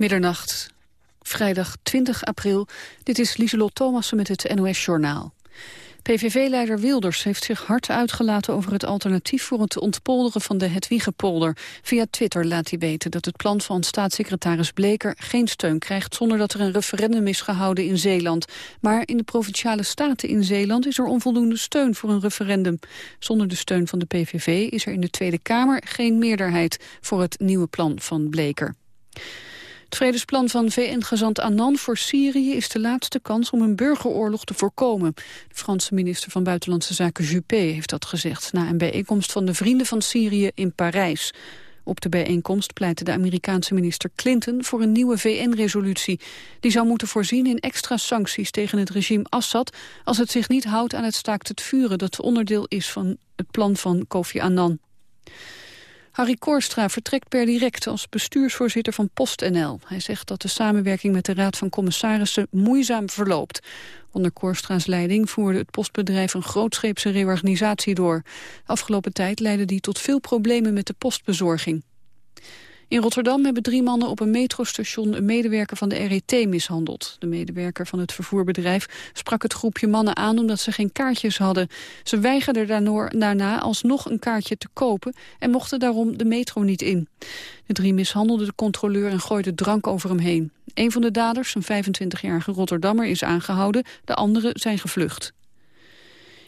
Middernacht, vrijdag 20 april. Dit is Lieselot Thomassen met het NOS-journaal. PVV-leider Wilders heeft zich hard uitgelaten over het alternatief voor het ontpolderen van de Hetwiegepolder. Via Twitter laat hij weten dat het plan van staatssecretaris Bleker geen steun krijgt zonder dat er een referendum is gehouden in Zeeland. Maar in de provinciale staten in Zeeland is er onvoldoende steun voor een referendum. Zonder de steun van de PVV is er in de Tweede Kamer geen meerderheid voor het nieuwe plan van Bleker. Het vredesplan van VN-gezant Annan voor Syrië is de laatste kans om een burgeroorlog te voorkomen. De Franse minister van Buitenlandse Zaken Juppé heeft dat gezegd na een bijeenkomst van de Vrienden van Syrië in Parijs. Op de bijeenkomst pleitte de Amerikaanse minister Clinton voor een nieuwe VN-resolutie. Die zou moeten voorzien in extra sancties tegen het regime Assad... als het zich niet houdt aan het staakt het vuren dat onderdeel is van het plan van Kofi Annan. Harry Koorstra vertrekt per direct als bestuursvoorzitter van PostNL. Hij zegt dat de samenwerking met de Raad van Commissarissen moeizaam verloopt. Onder Koorstra's leiding voerde het postbedrijf een grootscheepse reorganisatie door. Afgelopen tijd leidde die tot veel problemen met de postbezorging. In Rotterdam hebben drie mannen op een metrostation een medewerker van de RET mishandeld. De medewerker van het vervoerbedrijf sprak het groepje mannen aan omdat ze geen kaartjes hadden. Ze weigerden daarna alsnog een kaartje te kopen en mochten daarom de metro niet in. De drie mishandelden de controleur en gooiden drank over hem heen. Een van de daders, een 25-jarige Rotterdammer, is aangehouden. De anderen zijn gevlucht.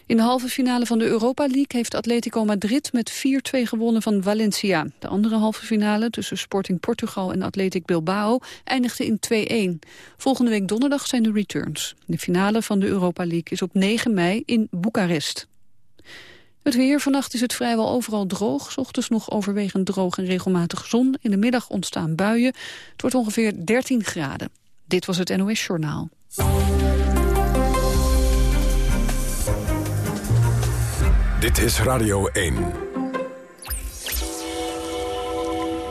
In de halve finale van de Europa League heeft Atletico Madrid met 4-2 gewonnen van Valencia. De andere halve finale tussen Sporting Portugal en Athletic Bilbao eindigde in 2-1. Volgende week donderdag zijn de returns. De finale van de Europa League is op 9 mei in Boekarest. Het weer. Vannacht is het vrijwel overal droog. Ochtends nog overwegend droog en regelmatig zon. In de middag ontstaan buien. Het wordt ongeveer 13 graden. Dit was het NOS Journaal. Dit is Radio 1.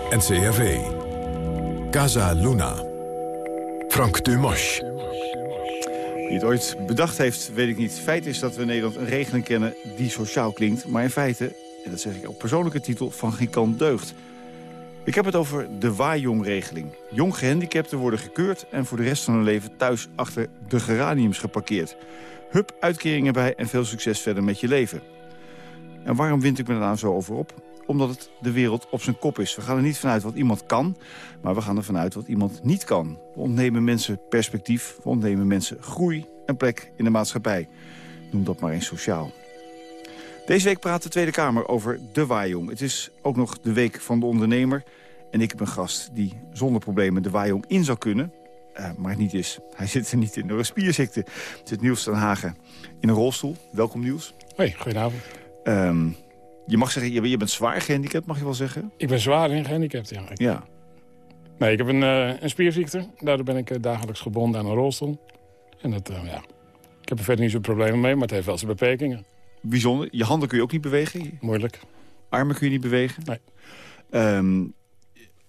NCRV. Casa Luna. Frank Dumas. Wie het ooit bedacht heeft, weet ik niet. Feit is dat we in Nederland een regeling kennen die sociaal klinkt... maar in feite, en dat zeg ik op persoonlijke titel, van geen kant deugt. Ik heb het over de Waaijong-regeling. Jong gehandicapten worden gekeurd en voor de rest van hun leven thuis achter de geraniums geparkeerd. Hup, uitkeringen bij en veel succes verder met je leven. En waarom wind ik me daar nou zo over op? Omdat het de wereld op zijn kop is. We gaan er niet vanuit wat iemand kan, maar we gaan er vanuit wat iemand niet kan. We ontnemen mensen perspectief, we ontnemen mensen groei en plek in de maatschappij. Noem dat maar eens sociaal. Deze week praat de Tweede Kamer over de waaijong. Het is ook nog de week van de ondernemer. En ik heb een gast die zonder problemen de waaijong in zou kunnen. Uh, maar niet is. Hij zit er niet in door een spierziekte. Het zit Niels ten Hagen in een rolstoel. Welkom Niels. Hoi, goedenavond. Ehm, je mag zeggen, je, je, bent zwaar gehandicapt, mag je wel zeggen? Ik ben zwaar en gehandicapt, ja. ja. Nee, ik heb een, uh, een spierziekte. Daardoor ben ik uh, dagelijks gebonden aan een rolstoel. En dat, uh, ja... Ik heb er verder niet zo'n problemen mee, maar het heeft wel zijn beperkingen. Bijzonder. Je handen kun je ook niet bewegen? Moeilijk. Armen kun je niet bewegen? Nee. Um,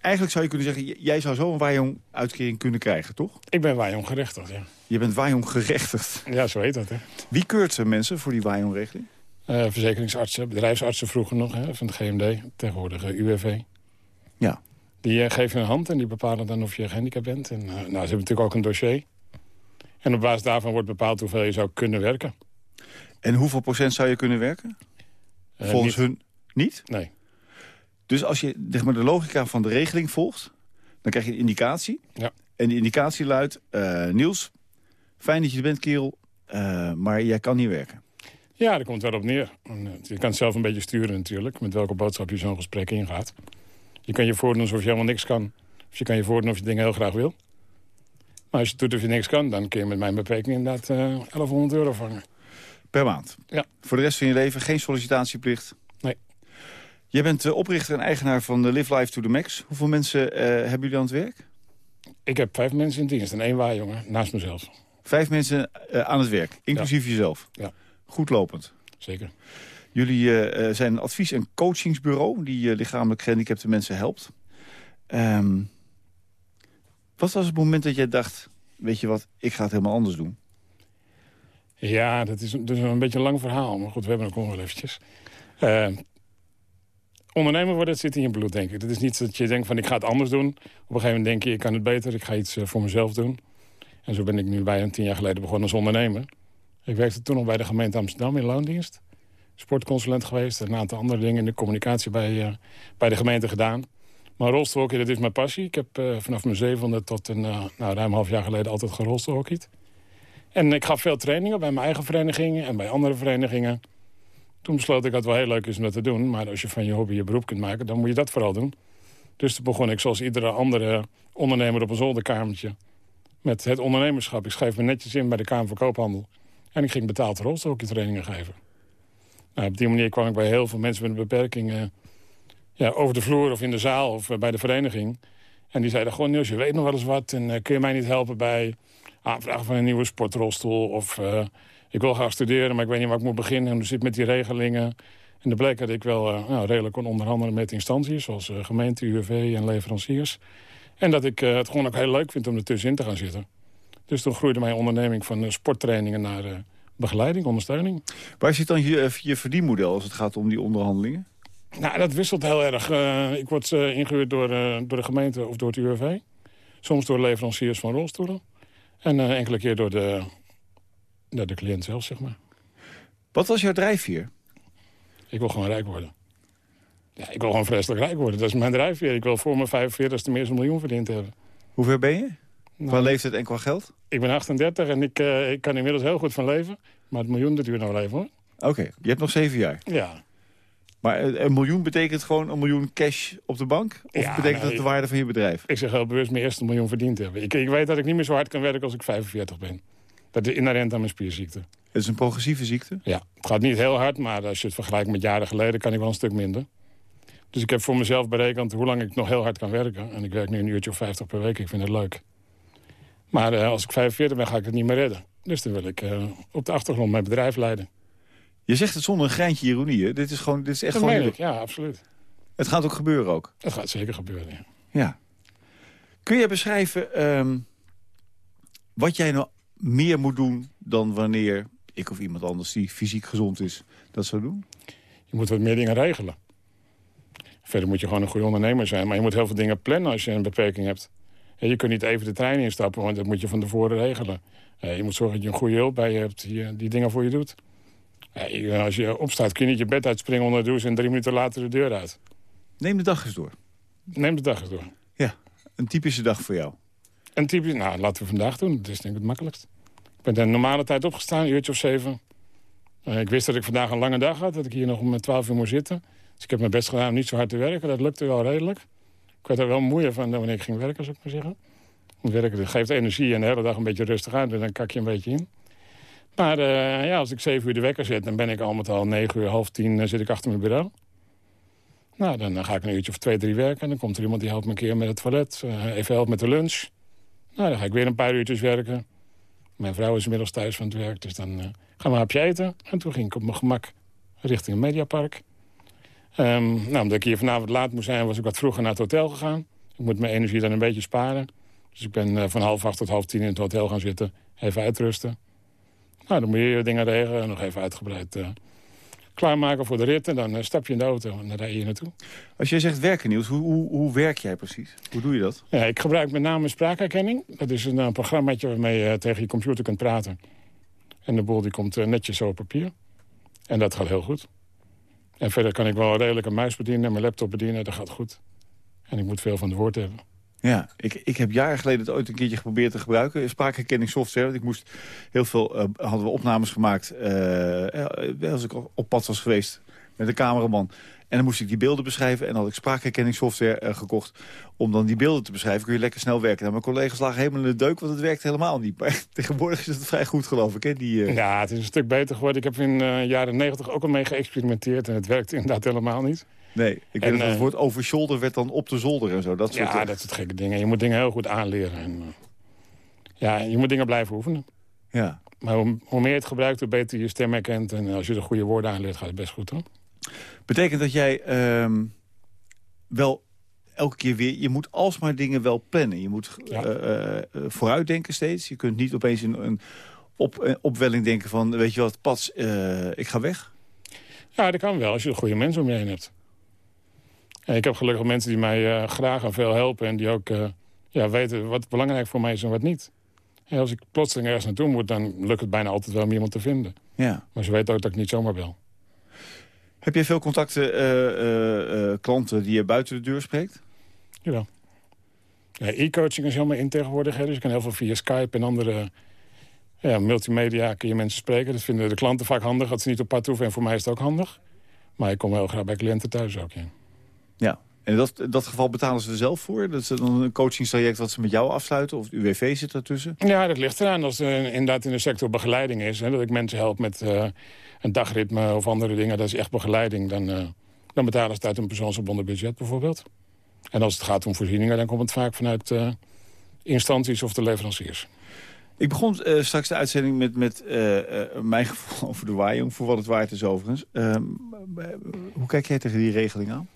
eigenlijk zou je kunnen zeggen, jij zou zo een waaijong-uitkering kunnen krijgen, toch? Ik ben waaijong-gerechtigd, ja. Je bent waaijong-gerechtigd? Ja, zo heet dat, hè. Wie keurt ze mensen voor die waaijong-regeling? Uh, verzekeringsartsen, bedrijfsartsen vroeger nog, hè, van de GMD, tegenwoordig uh, UWV. Ja. Die uh, geven een hand en die bepalen dan of je gehandicapt bent. En, nou, ze hebben natuurlijk ook een dossier. En op basis daarvan wordt bepaald hoeveel je zou kunnen werken. En hoeveel procent zou je kunnen werken? Volgens niet. hun niet? Nee. Dus als je zeg maar, de logica van de regeling volgt, dan krijg je een indicatie. Ja. En die indicatie luidt, Niels, fijn dat je er bent, kerel, maar jij kan niet werken. Ja, daar komt het wel op neer. Je kan het zelf een beetje sturen natuurlijk, met welke boodschap je zo'n gesprek ingaat. Je kan je voordoen alsof je helemaal niks kan. Of je kan je voordoen of je dingen heel graag wil. Maar als je doet of je niks kan, dan kun je met mijn beperking inderdaad uh, 1100 euro vangen. Per maand? Ja. Voor de rest van je leven geen sollicitatieplicht? Nee. Jij bent uh, oprichter en eigenaar van de Live Life to the Max. Hoeveel mensen uh, hebben jullie aan het werk? Ik heb vijf mensen in dienst en één waarjongen naast mezelf. Vijf mensen aan het werk, inclusief ja. jezelf? Ja. Goed lopend? Zeker. Jullie uh, zijn een advies- en coachingsbureau... die uh, lichamelijk gehandicapte mensen helpt. Um, wat was het moment dat jij dacht... weet je wat, ik ga het helemaal anders doen? Ja, dat is, dat is een beetje een lang verhaal. Maar goed, we hebben nog wel eventjes. Uh, ondernemer worden, dat zit in je bloed, denk ik. Het is niet dat je denkt van ik ga het anders doen. Op een gegeven moment denk je, ik kan het beter, ik ga iets eh, voor mezelf doen. En zo ben ik nu bijna tien jaar geleden begonnen als ondernemer. Ik werkte toen nog bij de gemeente Amsterdam in loondienst. Sportconsulent geweest, een aantal andere dingen in de communicatie bij, uh, bij de gemeente gedaan. Maar rolstoelhockey, dat is mijn passie. Ik heb uh, vanaf mijn zevende tot een, uh, nou, ruim een half jaar geleden altijd gerolstoelhockeyd. En ik gaf veel trainingen bij mijn eigen verenigingen en bij andere verenigingen. Toen besloot ik dat het wel heel leuk is om dat te doen. Maar als je van je hobby je beroep kunt maken, dan moet je dat vooral doen. Dus toen begon ik zoals iedere andere ondernemer op een zolderkamertje... met het ondernemerschap. Ik schreef me netjes in bij de Kamer van Koophandel. En ik ging betaald rolstoelhockeytrainingen geven. Nou, op die manier kwam ik bij heel veel mensen met een beperking... Ja, over de vloer of in de zaal of uh, bij de vereniging. En die zeiden gewoon, Niels, je weet nog wel eens wat... en uh, kun je mij niet helpen bij aanvragen van een nieuwe sportrolstoel... of ik wil gaan studeren, maar ik weet niet waar ik moet beginnen. En hoe zit met die regelingen. En de bleek dat ik wel nou, redelijk kon onderhandelen met instanties... zoals gemeente, UWV en leveranciers. En dat ik het gewoon ook heel leuk vind om er tussenin te gaan zitten. Dus toen groeide mijn onderneming van sporttrainingen naar begeleiding, ondersteuning. Waar zit dan je, je verdienmodel als het gaat om die onderhandelingen? Nou, dat wisselt heel erg. ik word ingehuurd door, door de gemeente of door het UWV. Soms door leveranciers van rolstoelen. En enkele keer door de de cliënt zelf, zeg maar. Wat was jouw drijfveer? Ik wil gewoon rijk worden. Ja, ik wil gewoon vreselijk rijk worden. Dat is mijn drijfveer. Ik wil voor mijn 45 meer een miljoen verdiend hebben. Hoe ver ben je? Nou, qua leeftijd en qua geld? Ik ben 38 en ik, uh, ik kan inmiddels heel goed van leven. Maar het miljoen dat duurt nog wel even, hoor. Oké, okay, je hebt nog zeven jaar? Ja. Maar een miljoen betekent gewoon een miljoen cash op de bank? Of ja, betekent dat de waarde van je bedrijf? Ik zeg heel bewust mijn eerste miljoen verdiend hebben. Ik, ik weet dat ik niet meer zo hard kan werken als ik 45 ben. Dat is inherent aan mijn spierziekte. Het is een progressieve ziekte? Ja, het gaat niet heel hard, maar als je het vergelijkt met jaren geleden... kan ik wel een stuk minder. Dus ik heb voor mezelf berekend hoe lang ik nog heel hard kan werken. En ik werk nu een uurtje of 50 per week, ik vind het leuk. Maar uh, als ik 45 ben, ga ik het niet meer redden. Dus dan wil ik uh, op de achtergrond mijn bedrijf leiden. Je zegt het zonder een greintje ironie, hè? Dit is, gewoon, dit is echt dat gewoon... Ik, ja, absoluut. Het gaat ook gebeuren ook? Het gaat zeker gebeuren, ja. ja. Kun je beschrijven um, wat jij nou meer moet doen dan wanneer ik of iemand anders die fysiek gezond is dat zou doen? Je moet wat meer dingen regelen. Verder moet je gewoon een goede ondernemer zijn. Maar je moet heel veel dingen plannen als je een beperking hebt. Je kunt niet even de trein instappen, want dat moet je van tevoren regelen. je moet zorgen dat je een goede hulp bij je hebt die, die dingen voor je doet. als je opstaat kun je niet je bed uitspringen onder de douche... en drie minuten later de deur uit. Neem de dag eens door. Neem de dag eens door. Ja, een typische dag voor jou. Een typisch, nou, laten we vandaag doen. Dat is denk ik het makkelijkst. Ik ben de normale tijd opgestaan, een uurtje of zeven. Ik wist dat ik vandaag een lange dag had, dat ik hier nog om twaalf uur moest zitten. Dus ik heb mijn best gedaan om niet zo hard te werken. Dat lukte wel redelijk. Ik werd er wel moeier van wanneer ik ging werken, zou ik maar zeggen. Werken dat geeft energie en de hele dag een beetje rustig aan, dus dan kak je een beetje in. Maar uh, ja, als ik zeven uur de wekker zet, dan ben ik al met al negen uur, half tien uh, zit ik achter mijn bureau. Nou, dan ga ik een uurtje of twee, drie werken. En dan komt er iemand die helpt me een keer met het toilet. even helpt met de lunch. Nou, dan ga ik weer een paar uurtjes werken. Mijn vrouw is inmiddels thuis van het werk, dus dan gaan we een hapje eten. En toen ging ik op mijn gemak richting het Mediapark. Um, nou, omdat ik hier vanavond laat moest zijn, was ik wat vroeger naar het hotel gegaan. Ik moet mijn energie dan een beetje sparen. Dus ik ben uh, van half acht tot half tien in het hotel gaan zitten. Even uitrusten. Nou, dan moet je je dingen regelen. Nog even uitgebreid uh, klaarmaken voor de rit. En dan stap je in de auto en dan rij je hier naartoe. Als jij zegt werken, Niels, hoe, hoe, hoe, werk jij precies? Hoe doe je dat? Ja, ik gebruik met name spraakherkenning. Dat is een, een programmaatje waarmee je tegen je computer kunt praten. En de boel die komt netjes op papier. En dat gaat heel goed. En verder kan ik wel redelijk een muis bedienen en mijn laptop bedienen. Dat gaat goed. En ik moet veel van de woord hebben. Ja, ik, ik heb jaren geleden het ooit een keertje geprobeerd te gebruiken. Spraakherkenningssoftware. Want ik moest heel veel, uh, hadden we opnames gemaakt. Uh, als ik op pad was geweest met een cameraman. En dan moest ik die beelden beschrijven. En dan had ik spraakherkenningssoftware uh, gekocht. Om dan die beelden te beschrijven. Kun je lekker snel werken. Nou, mijn collega's lagen helemaal in de deuk. Want het werkt helemaal niet. Maar tegenwoordig is het vrij goed geloof ik. Hè? Die, Ja, het is een stuk beter geworden. Ik heb in de jaren negentig ook al mee geëxperimenteerd. En het werkt inderdaad helemaal niet. Nee, ik weet dat het woord over shoulder werd dan op de zolder en zo. Dat soort ja, dat soort gekke dingen. Je moet dingen heel goed aanleren. En, ja, je moet dingen blijven oefenen. Ja. Maar hoe, hoe, meer je het gebruikt, hoe beter je stem herkent. En als je de goede woorden aanleert, gaat het best goed hoor. Betekent dat jij um, wel elke keer weer... Je moet alsmaar dingen wel plannen. Je moet ja. uh, uh, vooruitdenken steeds. Je kunt niet opeens een, een, op, een opwelling denken van... weet je wat, pas, ik ga weg. Ja, dat kan wel als je een goede mensen om je heen hebt. En ik heb gelukkig mensen die mij graag en veel helpen... en die ook ja, weten wat belangrijk voor mij is en wat niet. En als ik plotseling ergens naartoe moet... dan lukt het bijna altijd wel om iemand te vinden. Ja. Maar ze weten ook dat ik niet zomaar bel. Heb je veel contacten, uh, klanten die je buiten de deur spreekt? Jawel. Ja, e-coaching is helemaal in tegenwoordig. Hè, dus je kan heel veel via Skype en andere ja, multimedia kun je mensen spreken. Dat vinden de klanten vaak handig, dat ze niet op pad hoeven. En voor mij is het ook handig. Maar ik kom heel graag bij cliënten thuis ook, ja. Ja, en in dat, dat geval betalen ze er zelf voor? Dat is dan een coachingstraject wat ze met jou afsluiten? Of de UWV zit ertussen? Ja, dat ligt eraan. Als er inderdaad in de sector begeleiding is... Hè, dat ik mensen help met uh, een dagritme of andere dingen... dat is echt begeleiding. Dan, uh, dan betalen ze het uit een persoonsgebonden budget bijvoorbeeld. En als het gaat om voorzieningen... dan komt het vaak vanuit uh, instanties of de leveranciers. Ik begon uh, straks de uitzending met, met uh, mijn gevoel over de waaijong... voor wat het waard is overigens. Ehm, hoe kijk jij tegen die regeling aan?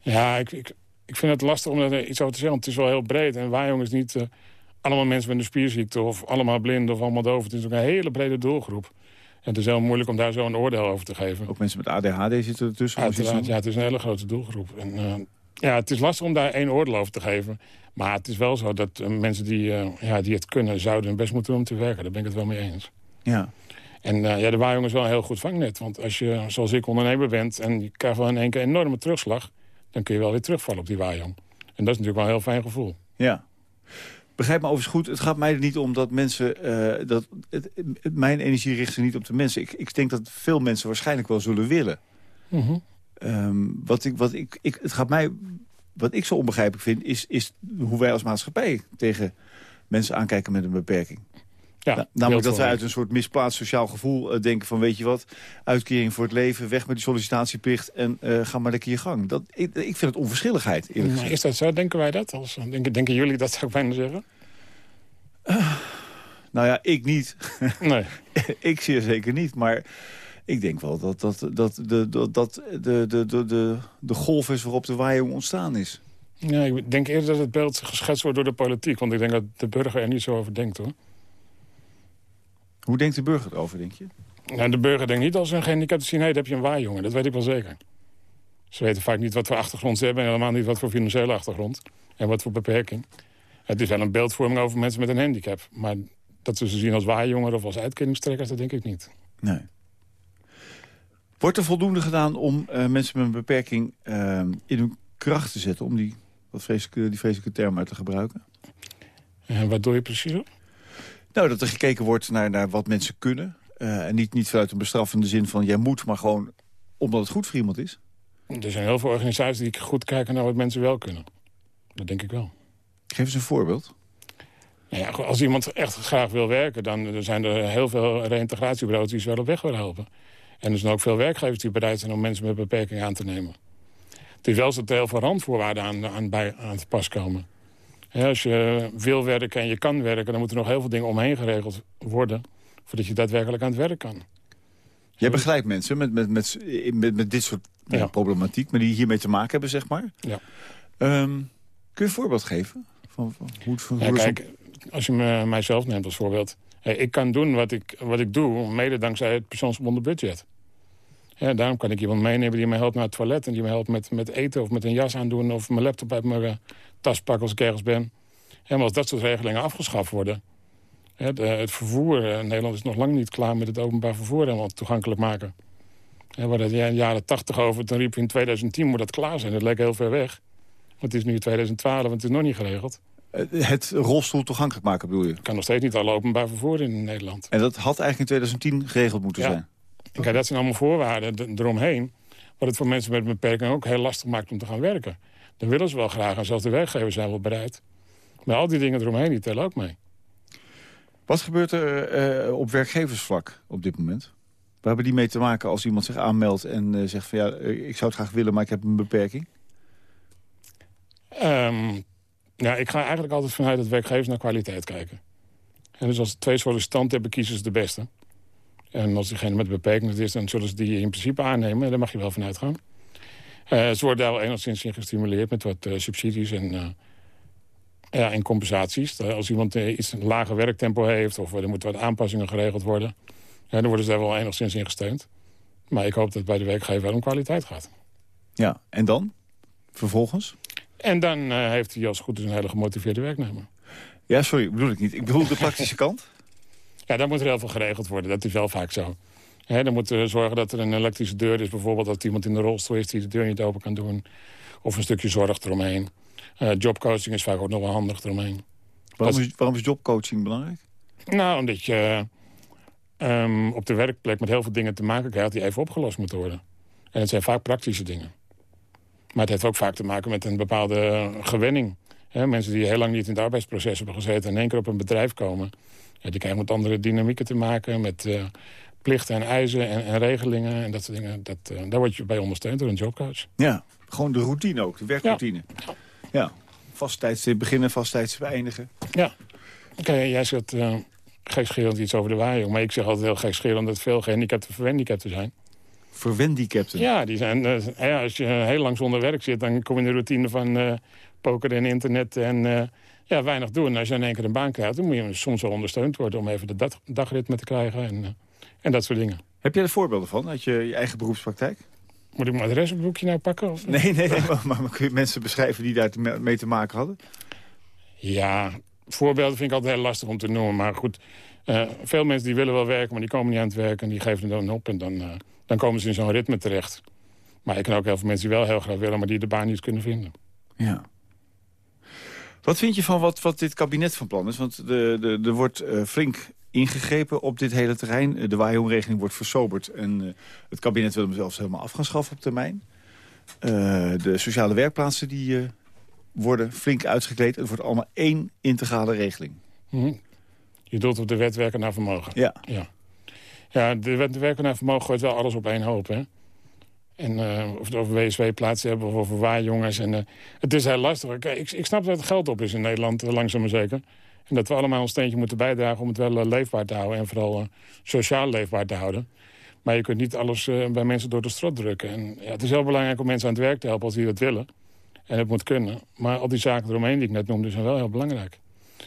Ja, ik, ik, ik vind het lastig om er iets over te zeggen. Het is wel heel breed. En waaijong is niet allemaal mensen met een spierziekte... of allemaal blind of allemaal doof. Het is ook een hele brede doelgroep. En het is heel moeilijk om daar zo een oordeel over te geven. Ook mensen met ADHD zitten ertussen? Uiteraard, ja, het is een hele grote doelgroep. En, ja, het is lastig om daar één oordeel over te geven. Maar het is wel zo dat uh, mensen die, uh, ja, die het kunnen... zouden hun best moeten doen om te werken. Daar ben ik het wel mee eens. Ja. En ja, de waaijong is wel een heel goed vangnet. Want als je, zoals ik, ondernemer bent... en je krijgt wel in één keer een enorme terugslag... dan kun je wel weer terugvallen op die waaijong. En dat is natuurlijk wel een heel fijn gevoel. Ja. Begrijp me overigens goed, het gaat mij er niet om dat mensen... dat, het, het, mijn energie richt zich niet op de mensen. Ik, ik denk dat veel mensen waarschijnlijk wel zullen willen. Mm -hmm. um, wat ik, wat ik, ik, het gaat mij wat ik zo onbegrijpelijk vind, is, is hoe wij als maatschappij tegen mensen aankijken met een beperking. Ja, namelijk dat wij uit een soort misplaatst sociaal gevoel uh, denken van... weet je wat, uitkering voor het leven, weg met die sollicitatieplicht... en uh, ga maar lekker je gang. Dat, ik, ik vind het onverschilligheid, eerlijk gezegd. Is dat zo? Denken wij dat? Als, denken, denken jullie dat, zou ik bijna zeggen? Uh, nou ja, ik niet. Nee. ik zeer zeker niet, maar... Ik denk wel dat, dat, dat, de, dat, dat de, de, de, de, de golf is waarop de waaijong ontstaan is. Ja, ik denk eerder dat het beeld geschetst wordt door de politiek. Want ik denk dat de burger er niet zo over denkt, hoor. Hoe denkt de burger erover, denk je? Nou, de burger denkt niet als een gehandicapte dan heb je een waaijongen. Dat weet ik wel zeker. Ze weten vaak niet wat voor achtergrond ze hebben... en helemaal niet wat voor financiële achtergrond. En wat voor beperking. Het is wel een beeldvorming over mensen met een handicap. Maar dat ze ze zien als waaijonger of als uitkeringstrekkers, dat denk ik niet. Nee. Wordt er voldoende gedaan om uh, mensen met een beperking uh, in hun kracht te zetten... om die, wat vreselijke, die vreselijke term uit te gebruiken? En wat doe je precies op? Nou, dat er gekeken wordt naar, naar wat mensen kunnen. Uh, en niet, niet vanuit een bestraffende zin van jij moet, maar gewoon omdat het goed voor iemand is. Er zijn heel veel organisaties die goed kijken naar wat mensen wel kunnen. Dat denk ik wel. Geef eens een voorbeeld. Nou ja, als iemand echt graag wil werken... dan zijn er heel veel reïntegratiebureaus die ze wel op weg willen helpen. En er zijn ook veel werkgevers die bereid zijn om mensen met beperking aan te nemen. Het is wel dat er heel veel randvoorwaarden aan, aan, bij, aan te pas komen. Ja, als je wil werken en je kan werken... dan moeten er nog heel veel dingen omheen geregeld worden... voordat je daadwerkelijk aan het werk kan. Jij begeleidt mensen met, met, met, met, met dit soort ja. problematiek... maar die hiermee te maken hebben, zeg maar. Ja. Um, kun je een voorbeeld geven? Van, van hoe, van, ja, hoe kijk, zo... als je me, mijzelf neemt als voorbeeld... Hey, ik kan doen wat ik, wat ik doe, mede dankzij het persoonsgebonden budget. Ja, daarom kan ik iemand meenemen die me helpt naar het toilet... en die me helpt met, met eten of met een jas aandoen... of mijn laptop uit mijn tas pakken als ik ergens ben. En als dat soort regelingen afgeschaft worden... De, het vervoer, uh, Nederland is nog lang niet klaar met het openbaar vervoer... helemaal toegankelijk maken. Ja, we hadden in de jaren 80 over, toen riep in 2010 moet dat klaar zijn. Dat leek heel ver weg. Want het is nu 2012 en het is nog niet geregeld. Het rolstoel toegankelijk maken, bedoel je? kan nog steeds niet alle openbaar vervoer in Nederland. En dat had eigenlijk in 2010 geregeld moeten ja. zijn? Kijk, dat zijn allemaal voorwaarden eromheen. Wat het voor mensen met een beperking ook heel lastig maakt om te gaan werken. Dan willen ze wel graag en zelfs de werkgevers zijn wel bereid. Maar al die dingen eromheen, die tellen ook mee. Wat gebeurt er uh, op werkgeversvlak op dit moment? Waar hebben die mee te maken als iemand zich aanmeldt en uh, zegt van... ja, ik zou het graag willen, maar ik heb een beperking? Um, ja, ik ga eigenlijk altijd vanuit dat werkgevers naar kwaliteit kijken. En dus als twee sollicitanten hebben, kiezen ze de beste. En als diegene met beperking is, dan zullen ze die in principe aannemen. Daar mag je wel vanuit gaan. Uh, ze worden daar wel enigszins in gestimuleerd met wat uh, subsidies en, uh, ja, en compensaties. Als iemand iets een lager werktempo heeft of er moeten wat aanpassingen geregeld worden... Ja, dan worden ze daar wel enigszins in gesteund. Maar ik hoop dat het bij de werkgever wel om kwaliteit gaat. Ja, en dan? Vervolgens? En dan eh, heeft hij als goed is een hele gemotiveerde werknemer. Ja, sorry, bedoel ik niet. Ik bedoel de praktische kant. Ja, daar moet er heel veel geregeld worden. Dat is wel vaak zo. Dan moeten we zorgen dat er een elektrische deur is. Bijvoorbeeld dat iemand in de rolstoel is die de deur niet open kan doen. Of een stukje zorg eromheen. Eh, jobcoaching is vaak ook nog wel handig eromheen. Waarom is, waarom is jobcoaching belangrijk? Nou, omdat je ehm, op de werkplek met heel veel dingen te maken krijgt... die even opgelost moeten worden. En het zijn vaak praktische dingen. Maar het heeft ook vaak te maken met een bepaalde gewenning. Hè, mensen die heel lang niet in het arbeidsproces hebben gezeten... en in één keer op een bedrijf komen... Ja, die krijgen met andere dynamieken te maken... met eh, plichten en eisen en, en regelingen en dat soort dingen. Dat, eh, daar word je bij ondersteund door een jobcoach. Ja, gewoon de routine ook, de werkroutine. Ja, vast tijdstip beginnen, vast eindigen. Ja. Oké, jij zegt uh, gekscherend iets over de waaijong. Maar ik zeg altijd heel gekscherend dat veel gehandicapten verwendicapten zijn. Verwendicapten? Ja, die zijn, uh, ja, als je heel lang zonder werk zit... dan kom je in de routine van uh, poker en internet en ja, weinig doen. En als je in één keer een baan krijgt... dan moet je soms wel ondersteund worden om even de dag, dagritme te krijgen. En, en dat soort dingen. Heb jij er voorbeelden van uit je, je eigen beroepspraktijk? Moet ik mijn adresboekje nou pakken? Of? Nee, nee, nee maar, maar, kun je mensen beschrijven die daar mee te maken hadden? Ja, voorbeelden vind ik altijd heel lastig om te noemen. Maar goed, uh, veel mensen die willen wel werken, maar die komen niet aan het werken. En die geven het dan op en dan, uh, dan komen ze in zo'n ritme terecht. Maar ik ken ook heel veel mensen die wel heel graag willen... maar die de baan niet kunnen vinden. Ja. Wat vind je van wat, wat dit kabinet van plan is? Want er wordt uh, flink ingegrepen op dit hele terrein. De waaijongregeling wordt versoberd. En uh, het kabinet wil hem zelfs helemaal af gaan schaffen op termijn. Uh, de sociale werkplaatsen die worden flink uitgekleed. Het wordt allemaal één integrale regeling. Mm -hmm. Je doelt op de wet werken naar vermogen. Ja. Ja, ja de wet werken naar vermogen gooit wel alles op één hoop. Hè? En of we het over WSW-plaatsen hebben of over waarjongens. En, het is heel lastig. Kijk, ik, ik snap dat het geld op is in Nederland, langzaam maar zeker. En dat we allemaal ons steentje moeten bijdragen om het wel uh, leefbaar te houden. En vooral uh, sociaal leefbaar te houden. Maar je kunt niet alles uh, bij mensen door de strot drukken. En ja, het is heel belangrijk om mensen aan het werk te helpen als die dat willen. En het moet kunnen. Maar al die zaken eromheen die ik net noemde zijn wel heel belangrijk.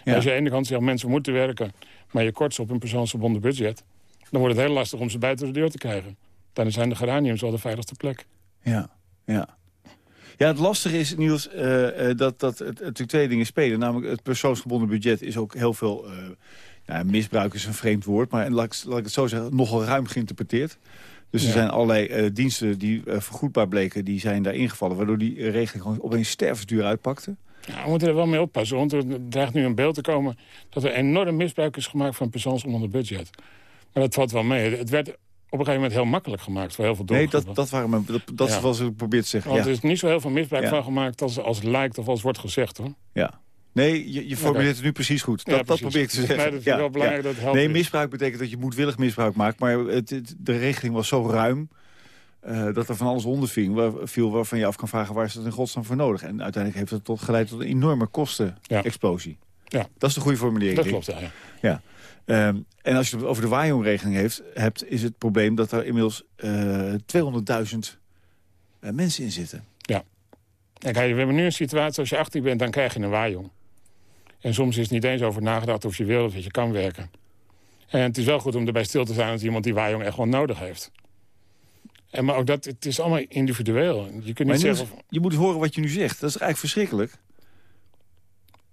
Ja. Als je aan de ene kant zegt mensen moeten werken... maar je kort ze op een persoonsgebonden budget... dan wordt het heel lastig om ze buiten de deur te krijgen. Dan zijn de geraniums wel de veiligste plek. Ja, ja. Ja, het lastige is, Niels, uh, dat, dat het, het natuurlijk twee dingen spelen. Namelijk het persoonsgebonden budget is ook heel veel... Uh, ja, misbruik is een vreemd woord, maar laat ik, laat ik het zo zeggen... nogal ruim geïnterpreteerd. Dus ja. er zijn allerlei diensten die vergoedbaar bleken... die zijn daar ingevallen, waardoor die regeling gewoon opeens stervensduur uitpakte. Ja, we moeten er wel mee oppassen, want er dreigt nu een beeld te komen... dat er enorm misbruik is gemaakt van persoonsgebonden budget. Maar dat valt wel mee. Het werd op een gegeven moment heel makkelijk gemaakt voor heel veel Nee, dat, dat, waren mijn, dat, dat ja. was wat ik probeer te zeggen. Want ja. er is niet zo heel veel misbruik ja. van gemaakt als, als lijkt of als wordt gezegd. hoor. Ja. Nee, je, je formuleert het nu precies goed. Dat, precies. dat probeer ik te zeggen. Nee, dat is wel belangrijk dat het helpt. Nee, misbruik betekent dat je moedwillig misbruik maakt. Maar het, het, de regeling was zo ruim uh, dat er van alles onder viel, waar, viel... waarvan je af kan vragen waar is dat in godsnaam voor nodig. En uiteindelijk heeft dat tot geleid tot een enorme kostenexplosie. Ja. Dat is de goede formulering. Dat klopt, ja. ja. Um, en als je het over de waaijongregeling heeft, hebt, is het probleem dat er inmiddels uh, 200.000 uh, mensen in zitten. Ja. Kijk, we hebben nu een situatie, als je 18 bent, dan krijg je een waaijong. En soms is het niet eens over nagedacht of je wil of dat je kan werken. En het is wel goed om erbij stil te zijn als iemand die waaijong echt wel nodig heeft. En maar ook dat, het is allemaal individueel. Je kunt niet zeggen... Of... Je moet horen wat je nu zegt. Dat is eigenlijk verschrikkelijk.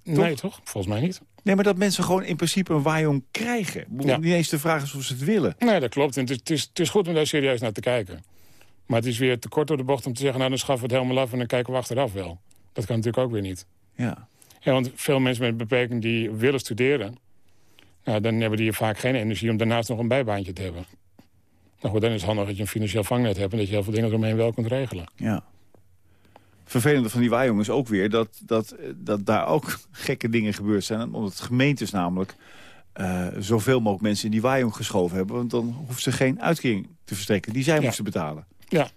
Nee, toch? Volgens mij niet. Nee, maar dat mensen gewoon in principe een waaijong krijgen. Ja. Niet eens de vraag is of ze het willen. Nee, dat klopt. En het, is, het, is, het is goed om daar serieus naar te kijken. Maar het is weer te kort door de bocht om te zeggen... nou, dan schaffen we het helemaal af en dan kijken we achteraf wel. Dat kan natuurlijk ook weer niet. Ja. ja want veel mensen met een beperking die willen studeren... Nou, dan hebben die vaak geen energie om daarnaast nog een bijbaantje te hebben. Nou goed, dan is het handig dat je een financieel vangnet hebt... en dat je heel veel dingen eromheen wel kunt regelen. Ja vervelende van die waaijong is ook weer dat, dat, dat daar ook gekke dingen gebeurd zijn. Omdat gemeentes namelijk uh, zoveel mogelijk mensen in die waaijong geschoven hebben. Want dan hoeven ze geen uitkering te verstrekken die zij ja. moesten betalen. Ja,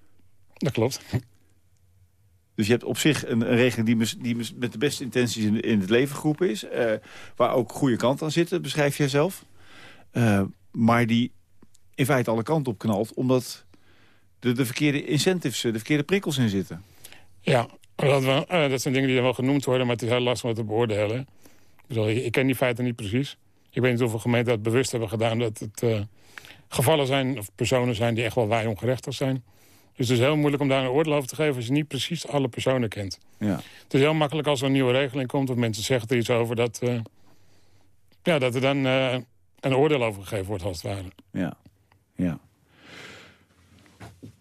dat klopt. Dus je hebt op zich een, een regeling die, mis, die mis, met de beste intenties in, in het leven geroepen is. Uh, waar ook goede kanten aan zitten, beschrijf jij zelf. Uh, maar die in feite alle kanten op knalt. Omdat er de verkeerde incentives, de verkeerde prikkels in zitten. Ja, dat, wel, uh, dat zijn dingen die wel genoemd worden, maar het is heel lastig om te beoordelen. Ik, ik ken die feiten niet precies. Ik weet niet hoeveel gemeenten dat bewust hebben gedaan... dat het uh, gevallen zijn of personen zijn die echt wel waaijonggerechtig zijn. Dus het is heel moeilijk om daar een oordeel over te geven... als je niet precies alle personen kent. Ja. Het is heel makkelijk als er een nieuwe regeling komt... of mensen zeggen er iets over... dat, eh, ja, dat er dan eh, een oordeel over gegeven wordt, als het ware. Ja. ja.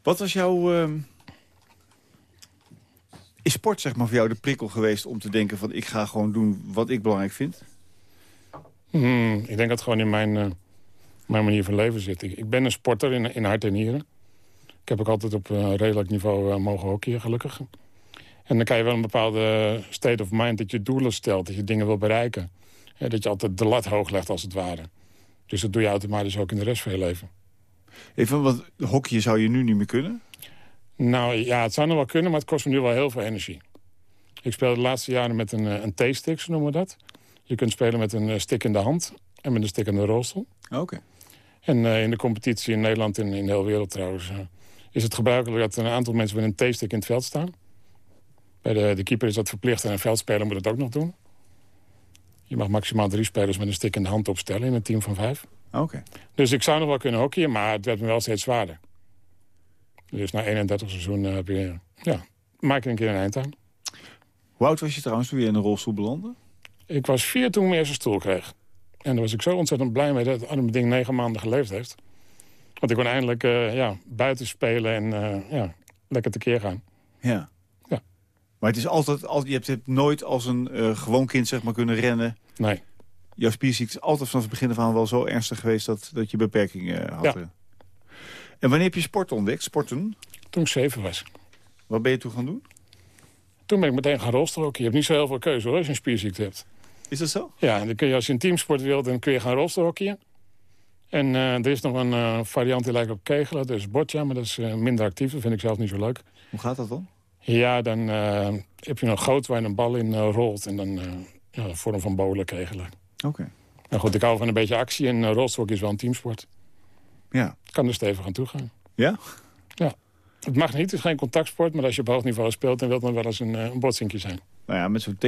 Wat was jouw... Is sport zeg maar voor jou de prikkel geweest om te denken van... ik ga gewoon doen wat ik belangrijk vind? Hmm, ik denk dat het gewoon in mijn, eh, mijn manier van leven zit. Ik, ik ben een sporter in, in hart en nieren. Ik heb ook altijd op eh, redelijk niveau eh, mogen hockeyen, gelukkig. En dan kan je wel een bepaalde state of mind dat je doelen stelt. Dat je dingen wil bereiken. Dat je altijd de lat hoog legt, als het ware. Dus dat doe je automatisch ook in de rest van je leven. Even, want hockey zou je nu niet meer kunnen? Nou ja, het zou nog wel kunnen, maar het kost me nu wel heel veel energie. Ik speel de laatste jaren met een, eh, een T-stick, zo noemen we dat. Je kunt spelen met een eh, stick in de hand en met een stick in de rolstoel. Oké. En eh, in de competitie in Nederland en in de hele wereld trouwens... is het gebruikelijk dat een aantal mensen met een T-stick in het veld staan. Bij de, de keeper is dat verplicht en een veldspeler moet het ook nog doen. Je mag maximaal drie spelers met een stick in de hand opstellen in een team van vijf. Oké. Dus ik zou nog wel kunnen hockeyen, maar het werd me wel steeds zwaarder. Dus na 31 seizoen eh, heb je, ja, maak ik een keer een eind aan. Hoe oud was je trouwens toen je in een rolstoel belandde? Ik was vier toen ik mijn eerste stoel kreeg. En daar was ik zo ontzettend blij mee dat het arme ding negen maanden geleefd heeft. Want ik kon eindelijk eh, ja, buiten spelen en eh, ja, lekker tekeer gaan. Ja. Ja. Maar het is altijd, al- je hebt het nooit als een gewoon kind zeg maar, kunnen rennen. Nee, Jouw spierziekte is altijd vanaf het begin af aan wel zo ernstig geweest... dat, dat je beperkingen had. Ja. En wanneer heb je sport ontdekt? Sporten? toen ik zeven was. Wat ben je toen gaan doen? Toen ben ik meteen gaan rolstoken. Je hebt niet zo heel veel keuze hoor, als je een spierziekte hebt. Is dat zo? Ja, dan kun je, als je een teamsport wilt, dan kun je gaan rolstoken. En eh, er is nog een eh, variant die lijkt op kegelen. Dat is boccia, maar dat is eh, minder actief. Dat vind ik zelf niet zo leuk. Hoe gaat dat dan? Ja, dan heb je een goot waar je een bal in rolt. En dan ja, een vorm van bolen kegelen. Oké. Nou goed, ik hou van een beetje actie. En rolstok is wel een teamsport. Ja. Kan er stevig aan toe gaan. Ja? Het mag niet, het is geen contactsport. Maar als je op hoog niveau speelt, dan wil het nog wel eens een, eh, een botsinkje zijn. Nou ja, met zo'n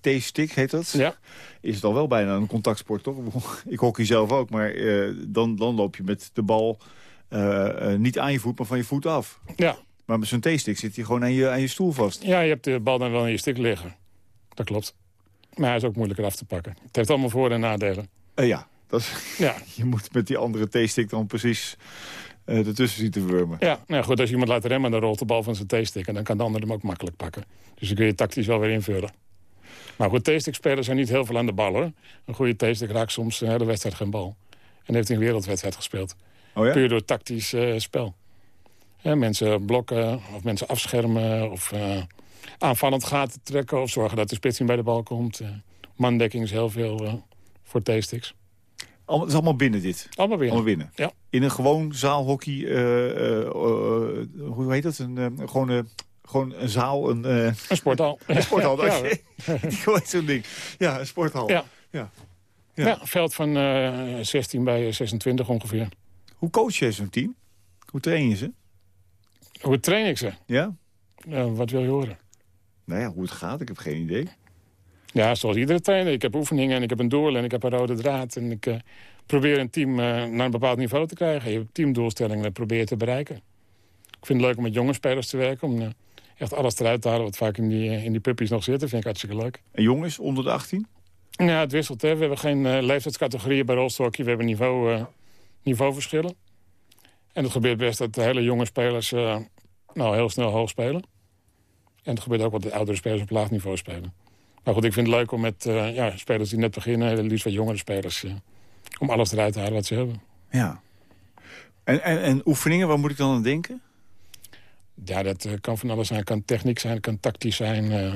T-stick heet dat. Ja, Is het al wel bijna een contactsport, toch? Ik hockey zelf ook, maar eh, dan, dan loop je met de bal eh, niet aan je voet, maar van je voet af. ja. Maar met zo'n T-stick zit hij gewoon aan je, aan je stoel vast. ja, je hebt de bal dan wel in je stik liggen. Dat klopt. Maar hij is ook moeilijker af te pakken. Het heeft allemaal voor- en nadelen. Ja, dat is, Ja, je moet met die andere T-stick dan precies eh ertussen zien te wurmen. ja. Nou goed, als je iemand laat remmen, dan rolt de bal van zijn T-stick. En dan kan de ander hem ook makkelijk pakken. Dus dan kun je tactisch wel weer invullen. Maar goed, T-stick-spelers zijn niet heel veel aan de bal, hoor. Een goede T-stick raakt soms een hele wedstrijd geen bal. En heeft een wereldwedstrijd gespeeld. Oh ja? Puur door tactisch eh, spel. Mensen blokken of mensen afschermen of eh, aanvallend gaten trekken... of zorgen dat de spits niet bij de bal komt. Mandekking is heel veel voor T-sticks. Allemaal, het is allemaal binnen dit. Allemaal weer. Allemaal binnen. Ja. In een gewoon zaalhockey, eh, eh, eh, hoe heet dat? Een, eh, gewoon, gewoon een zaal, een, eh, Een sporthal. een sporthal. ja. Hoe heet zo'n ding? Ja, een sporthal. ja. Ja. Ja. Ja. veld van eh 16 bij 26 ongeveer. Hoe coach je zo'n team? Hoe train je ze? Hoe train ik ze? Ja? Wat wil je horen? Nou ja, hoe het gaat, ik heb geen idee. Ja, zoals iedere trainer. Ik heb oefeningen en ik heb een doel en ik heb een rode draad. En ik eh, probeer een team eh, naar een bepaald niveau te krijgen. Je hebt teamdoelstellingen en probeer te bereiken. Ik vind het leuk om met jonge spelers te werken. Om eh, echt alles eruit te halen wat vaak in die, in die puppies nog zit. Dat vind ik hartstikke leuk. En jongens, onder de 18? Ja, het wisselt. Hè. We hebben geen leeftijdscategorieën bij rolstockje. We hebben niveau, niveauverschillen. En het gebeurt best dat de hele jonge spelers nou, heel snel hoog spelen. En het gebeurt ook dat de oudere spelers op laag niveau spelen. Maar goed, ik vind het leuk om met eh, ja, spelers die net beginnen... liefst wat jongere spelers... eh, om alles eruit te halen wat ze hebben. Ja. En, en, en oefeningen, waar moet ik dan aan denken? Ja, dat eh, kan van alles zijn. Het kan techniek zijn, het kan tactisch zijn. eh,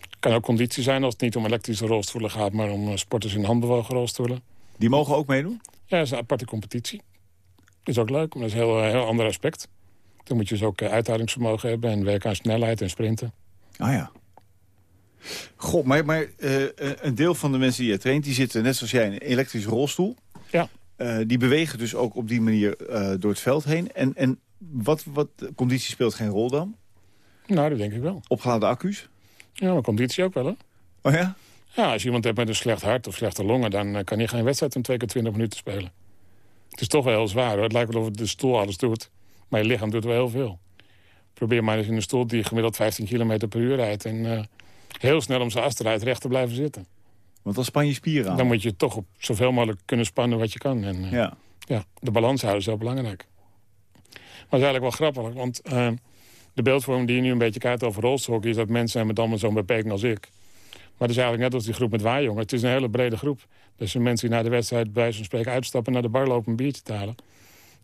Het kan ook conditie zijn als het niet om elektrische rolstoelen gaat... maar om eh, sporters in handbewogen rolstoelen. Die mogen ook meedoen? Ja, dat is een aparte competitie. Is ook leuk, maar dat is een heel, eh, heel ander aspect. Dan moet je dus ook eh, uithoudingsvermogen hebben... en werken aan snelheid en sprinten. Ah ja. God, maar, maar eh, een deel van de mensen die je traint... die zitten net zoals jij in een elektrische rolstoel. Ja. Eh, die bewegen dus ook op die manier eh, door het veld heen. En, en wat, wat, conditie speelt geen rol dan? Nou, dat denk ik wel. Opgeladen accu's? Ja, maar conditie ook wel, hè? Oh ja? Ja, als je iemand hebt met een slecht hart of slechte longen... dan eh, kan hij geen wedstrijd in twee keer 20 minuten spelen. Het is toch wel heel zwaar, hoor. Het lijkt wel of de stoel alles doet. Maar je lichaam doet wel heel veel. Probeer maar eens in een stoel die gemiddeld 15 km per uur rijdt... en eh, heel snel om zijn rijden recht te blijven zitten. Want dan span je spieren aan. Dan moet je toch op zoveel mogelijk kunnen spannen wat je kan. En, uh, ja. ja, de balans houden is heel belangrijk. Maar het is eigenlijk wel grappig, want uh, de beeldvorming die je nu een beetje krijgt over rolstoelhockey... is dat mensen zijn met allemaal zo'n beperking als ik. Maar het is eigenlijk net als die groep met waarjongen. Het is een hele brede groep. Dus mensen die na de wedstrijd bij zo'n spreken uitstappen... naar de bar lopen een biertje te halen.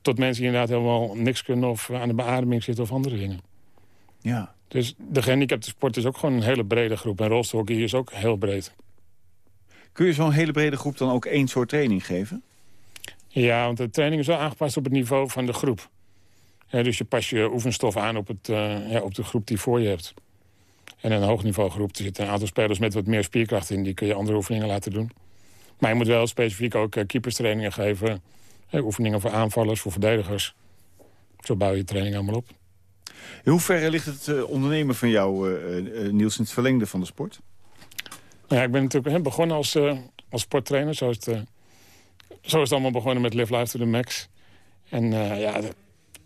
Tot mensen die inderdaad helemaal niks kunnen... of aan de beademing zitten of andere dingen. Ja. Dus de gehandicapte sport is ook gewoon een hele brede groep. En rolstoelhockey is ook heel breed. Kun je zo'n hele brede groep dan ook één soort training geven? Ja, want de training is wel aangepast op het niveau van de groep. Ja, dus je pas je oefenstof aan op, het, uh, ja, op de groep die voor je hebt. En in een hoogniveau groep er zitten een aantal spelers met wat meer spierkracht in. Die kun je andere oefeningen laten doen. Maar je moet wel specifiek ook uh, keeperstrainingen geven. Uh, oefeningen voor aanvallers, voor verdedigers. Zo bouw je training allemaal op. In hoeverre ligt het ondernemen van jou, Niels, in het verlengde van de sport? Ja, ik ben natuurlijk begonnen als, als sporttrainer. Zo is, het, zo is het allemaal begonnen met Live Life to the Max. En ja,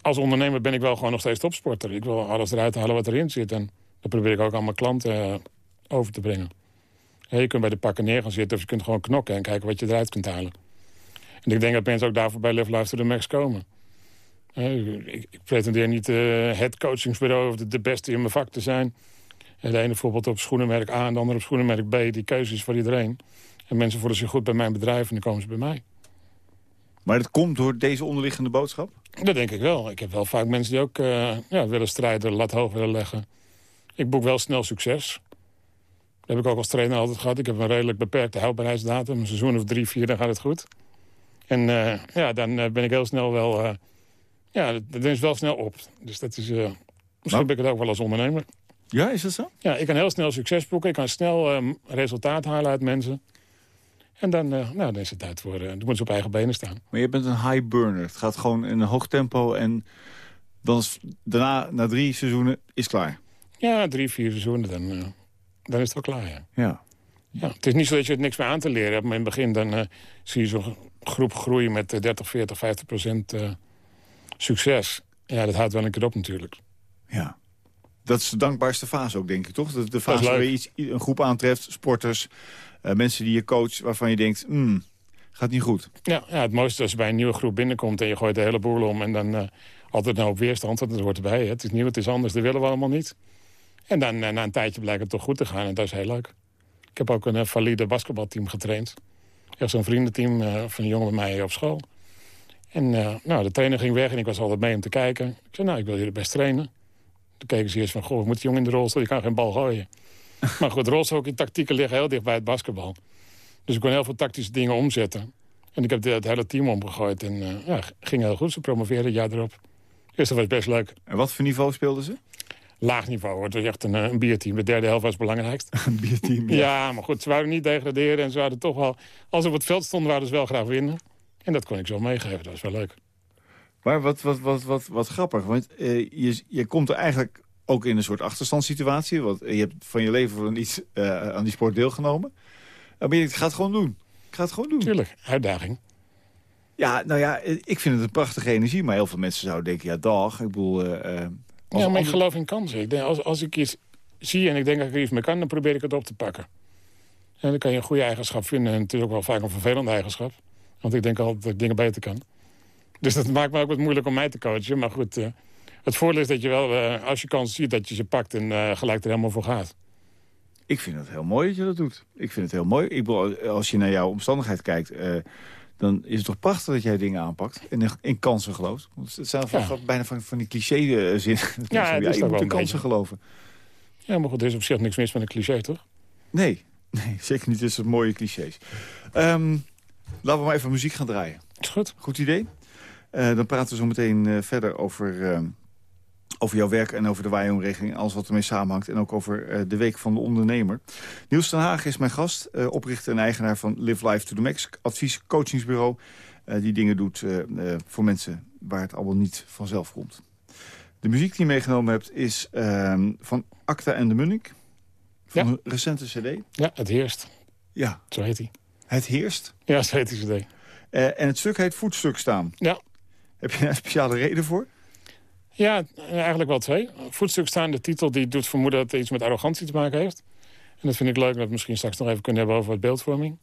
als ondernemer ben ik wel gewoon nog steeds topsporter. Ik wil alles eruit halen wat erin zit. En dat probeer ik ook aan mijn klanten over te brengen. Je kunt bij de pakken neer gaan zitten of je kunt gewoon knokken... en kijken wat je eruit kunt halen. En ik denk dat mensen ook daarvoor bij Live Life to the Max komen. Ik, ik, pretendeer niet uh, het coachingsbureau of de, de, beste in mijn vak te zijn. De ene bijvoorbeeld op schoenenmerk A en de andere op schoenenmerk B. Die keuze is voor iedereen. En mensen voelen zich goed bij mijn bedrijf en dan komen ze bij mij. Maar dat komt door deze onderliggende boodschap? Dat denk ik wel. Ik heb wel vaak mensen die ook uh, ja, willen strijden, lat hoog willen leggen. Ik boek wel snel succes. Dat heb ik ook als trainer altijd gehad. Ik heb een redelijk beperkte houdbaarheidsdatum. Een seizoen of drie, vier, dan gaat het goed. En uh, ja, dan ben ik heel snel wel... Uh, ja, dat is wel snel op. Dus dat is... misschien nou. ben ik het ook wel als ondernemer. Ja, is dat zo? Ja, ik kan heel snel succes boeken. Ik kan snel um, resultaat halen uit mensen. En dan, nou, dan is het tijd voor... dan moeten ze op eigen benen staan. Maar je bent een high burner. Het gaat gewoon in een hoog tempo. En dan is, daarna, na drie seizoenen, is klaar. Ja, drie, vier seizoenen, dan, uh, dan is het wel klaar, ja. ja. ja. Het is niet zo dat je het niks meer aan te leren hebt... maar in het begin dan, uh, zie je zo'n groep groeien met uh, 30, 40, 50 procent succes. Ja, dat houdt wel een keer op natuurlijk. Ja. Dat is de dankbaarste fase ook, denk ik, toch? De, de fase waar je iets, een groep aantreft, sporters, mensen die je coach... waarvan je denkt, hmm, gaat niet goed. Ja, ja, het mooiste als je bij een nieuwe groep binnenkomt... en je gooit de hele boel om en dan altijd nou op weerstand... want dat hoort erbij, hè. het is nieuw, het is anders, dat willen we allemaal niet... En dan uh, na een tijdje blijkt het toch goed te gaan en dat is heel leuk. Ik heb ook een valide basketbalteam getraind. Echt zo'n vriendenteam van een jongen bij mij op school. En nou, de trainer ging weg en ik was altijd mee om te kijken. Ik zei, nou, ik wil jullie best trainen. Toen keken ze eerst van, goh, moet die jongen in de rolstoel? Je kan geen bal gooien. maar goed, rolstoel tactieken liggen heel dicht bij het basketbal. Dus ik kon heel veel tactische dingen omzetten. En ik heb het hele team omgegooid en ja, ging heel goed. Ze promoveerden het jaar erop. Dus dat was best leuk. En wat voor niveau speelden ze? laag niveau. Het was echt een, een bierteam. De derde helft was het belangrijkst. Een bierteam, ja. ja. maar goed, ze waren niet degraderen. En ze hadden toch wel... Als ze op het veld stonden, waren ze wel graag winnen. En dat kon ik zo meegeven. Dat was wel leuk. Maar wat, wat, wat, wat, wat grappig. Want uh, je, je komt er eigenlijk ook in een soort achterstandssituatie. Want je hebt van je leven voor niet uh, aan die sport deelgenomen. Maar je gaat het gewoon doen. Ik ga het gewoon doen. Tuurlijk, uitdaging. Ja, nou ja, ik vind het een prachtige energie. Maar heel veel mensen zouden denken, ja dag. Ik bedoel... Uh, ja, maar ik geloof in kansen. Ik denk, als, als ik iets zie en ik denk dat ik er iets mee kan... dan probeer ik het op te pakken. En dan kan je een goede eigenschap vinden. En ook wel vaak een vervelende eigenschap. Want ik denk altijd dat ik dingen beter kan. Dus dat maakt me ook wat moeilijk om mij te coachen. Maar goed, uh, het voordeel is dat je wel, uh, als je kansen ziet... dat je ze pakt en uh, gelijk er helemaal voor gaat. Ik vind het heel mooi dat je dat doet. Ik vind het heel mooi. Ik bedoel, als je naar jouw omstandigheid kijkt dan is het toch prachtig dat jij dingen aanpakt en in, in kansen gelooft. Want het zijn ja. bijna van, van die cliché-zinnen. Ja, ja, je moet in kansen geloven. Ja, maar goed, er is op zich niks mis met een cliché, toch? Nee, nee zeker niet tussen mooie clichés. Um, laten we maar even muziek gaan draaien. Is goed. Goed idee. Uh, dan praten we zo meteen uh, verder over... Uh, over jouw werk en over de Waaijongregeling... en alles wat ermee samenhangt. En ook over de Week van de Ondernemer. Niels ten Haag is mijn gast. Oprichter en eigenaar van Live Life to the Max. Advies, coachingsbureau. Die dingen doet voor mensen waar het allemaal niet vanzelf komt. De muziek die je meegenomen hebt is ehm, van Acta en de Munnik. Van ja. een recente cd. Ja, Het Heerst. Ja. Zo heet hij. Het Heerst? Ja, zo heet die cd. en het stuk heet Voetstuk staan. Ja. Heb je daar een speciale reden voor? Ja, eigenlijk wel twee. Voetstuk staan, de titel, die doet vermoeden dat het iets met arrogantie te maken heeft. En dat vind ik leuk dat we misschien straks nog even kunnen hebben over wat beeldvorming.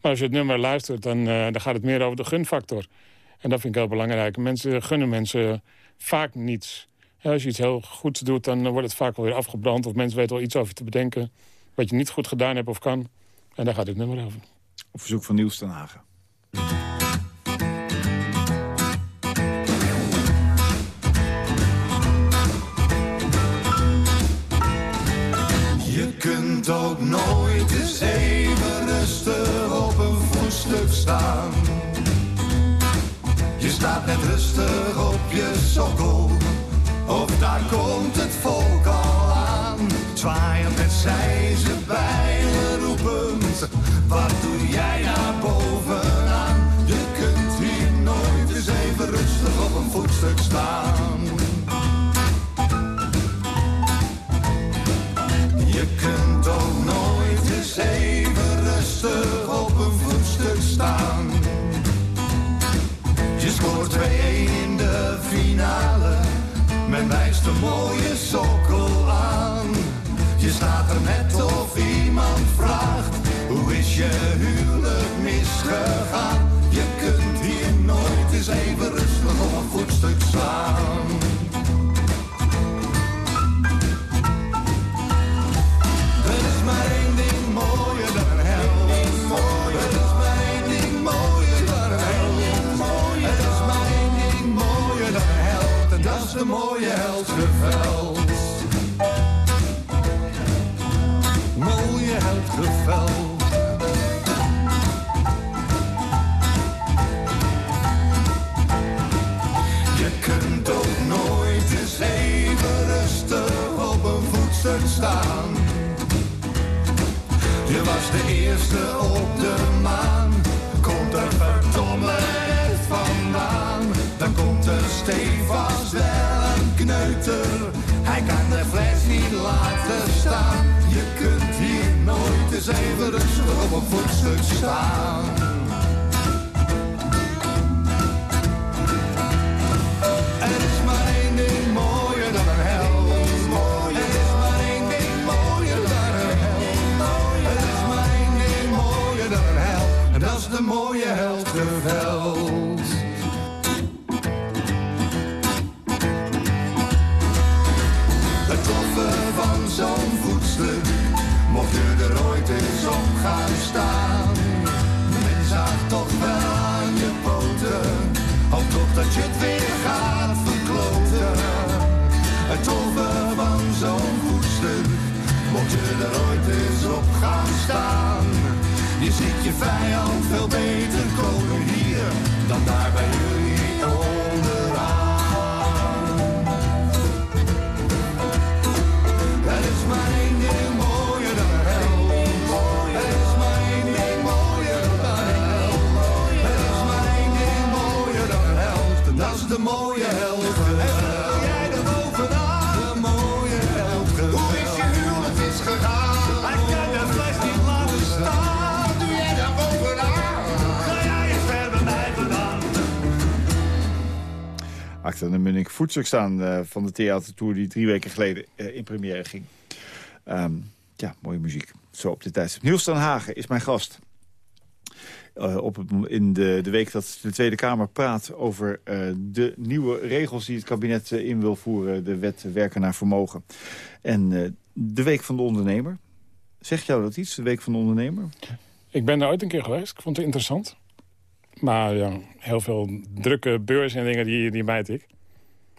Maar als je het nummer luistert, dan, uh, dan gaat het meer over de gunfactor. En dat vind ik heel belangrijk. Mensen gunnen mensen vaak niets. als je iets heel goeds doet, dan wordt het vaak wel weer afgebrand. Of mensen weten wel iets over je te bedenken. Wat je niet goed gedaan hebt of kan. En daar gaat dit nummer over. Op verzoek van Niels ten Hagen. Je kunt ook nooit eens even rustig op een voetstuk staan. Je staat net rustig op je sokkel, of daar komt het volk al aan. Zwaaiend met zij ze roepend, wat doe jij naar bovenaan? Je kunt hier nooit eens even rustig op een voetstuk staan. Je kunt ook nooit eens even rustig op een voetstuk staan. Je scoort 2-1 in de finale, men wijst een mooie sokkel aan. Je staat er net je huwelijk misgegaan? Je kunt hier nooit eens even rustig op een voetstuk staan. Er is maar één ding mooier dan een held. Er is maar één ding mooier dan een held. Er is maar één ding mooier dan een held. En dat is de mooie heldgeveld. Mooie heldgeveld. Je Je was de eerste op de maan. Komt er verdomme vandaan. Dan komt er stevast wel een kneuter. Hij kan de fles niet laten staan. Je kunt hier nooit eens even rustig op een voetstuk staan. Je ziet je vijand veel beter Achter de Munnik voetstuk staan eh, van de theatertour... die drie weken geleden eh, in première ging. Ehm, ja, mooie muziek. Zo op dit tijdstip. Niels ten Hagen is mijn gast. Eh, op het, in de, de week dat de Tweede Kamer praat over de nieuwe regels... die het kabinet in wil voeren, de wet werken naar vermogen. En de Week van de Ondernemer. Zegt jou dat iets, de Week van de Ondernemer? Ik ben daar ooit een keer geweest. Ik vond het interessant. Maar ja, heel veel drukke beurs en dingen, die, die mijt ik.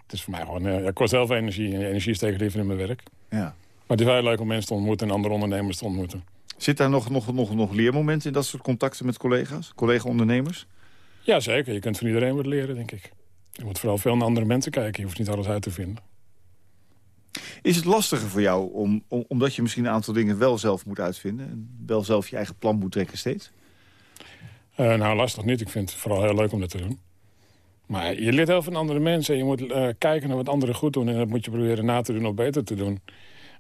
Het is voor mij gewoon... eh, ja, kost heel veel energie. En energie is tegen liever in mijn werk. Ja. Maar het is wel leuk om mensen te ontmoeten en andere ondernemers te ontmoeten. Zit daar nog, nog, nog, nog leermomenten in dat soort contacten met collega's? Collega-ondernemers? Ja, zeker. Je kunt van iedereen wat leren, denk ik. Je moet vooral veel naar andere mensen kijken. Je hoeft niet alles uit te vinden. Is het lastiger voor jou, om, om- omdat je misschien een aantal dingen wel zelf moet uitvinden... en wel zelf je eigen plan moet trekken steeds? Eh, nou, lastig niet. Ik vind het vooral heel leuk om dat te doen. Maar je leert heel veel van andere mensen. Je moet eh, kijken naar wat anderen goed doen. En dat moet je proberen na te doen of beter te doen.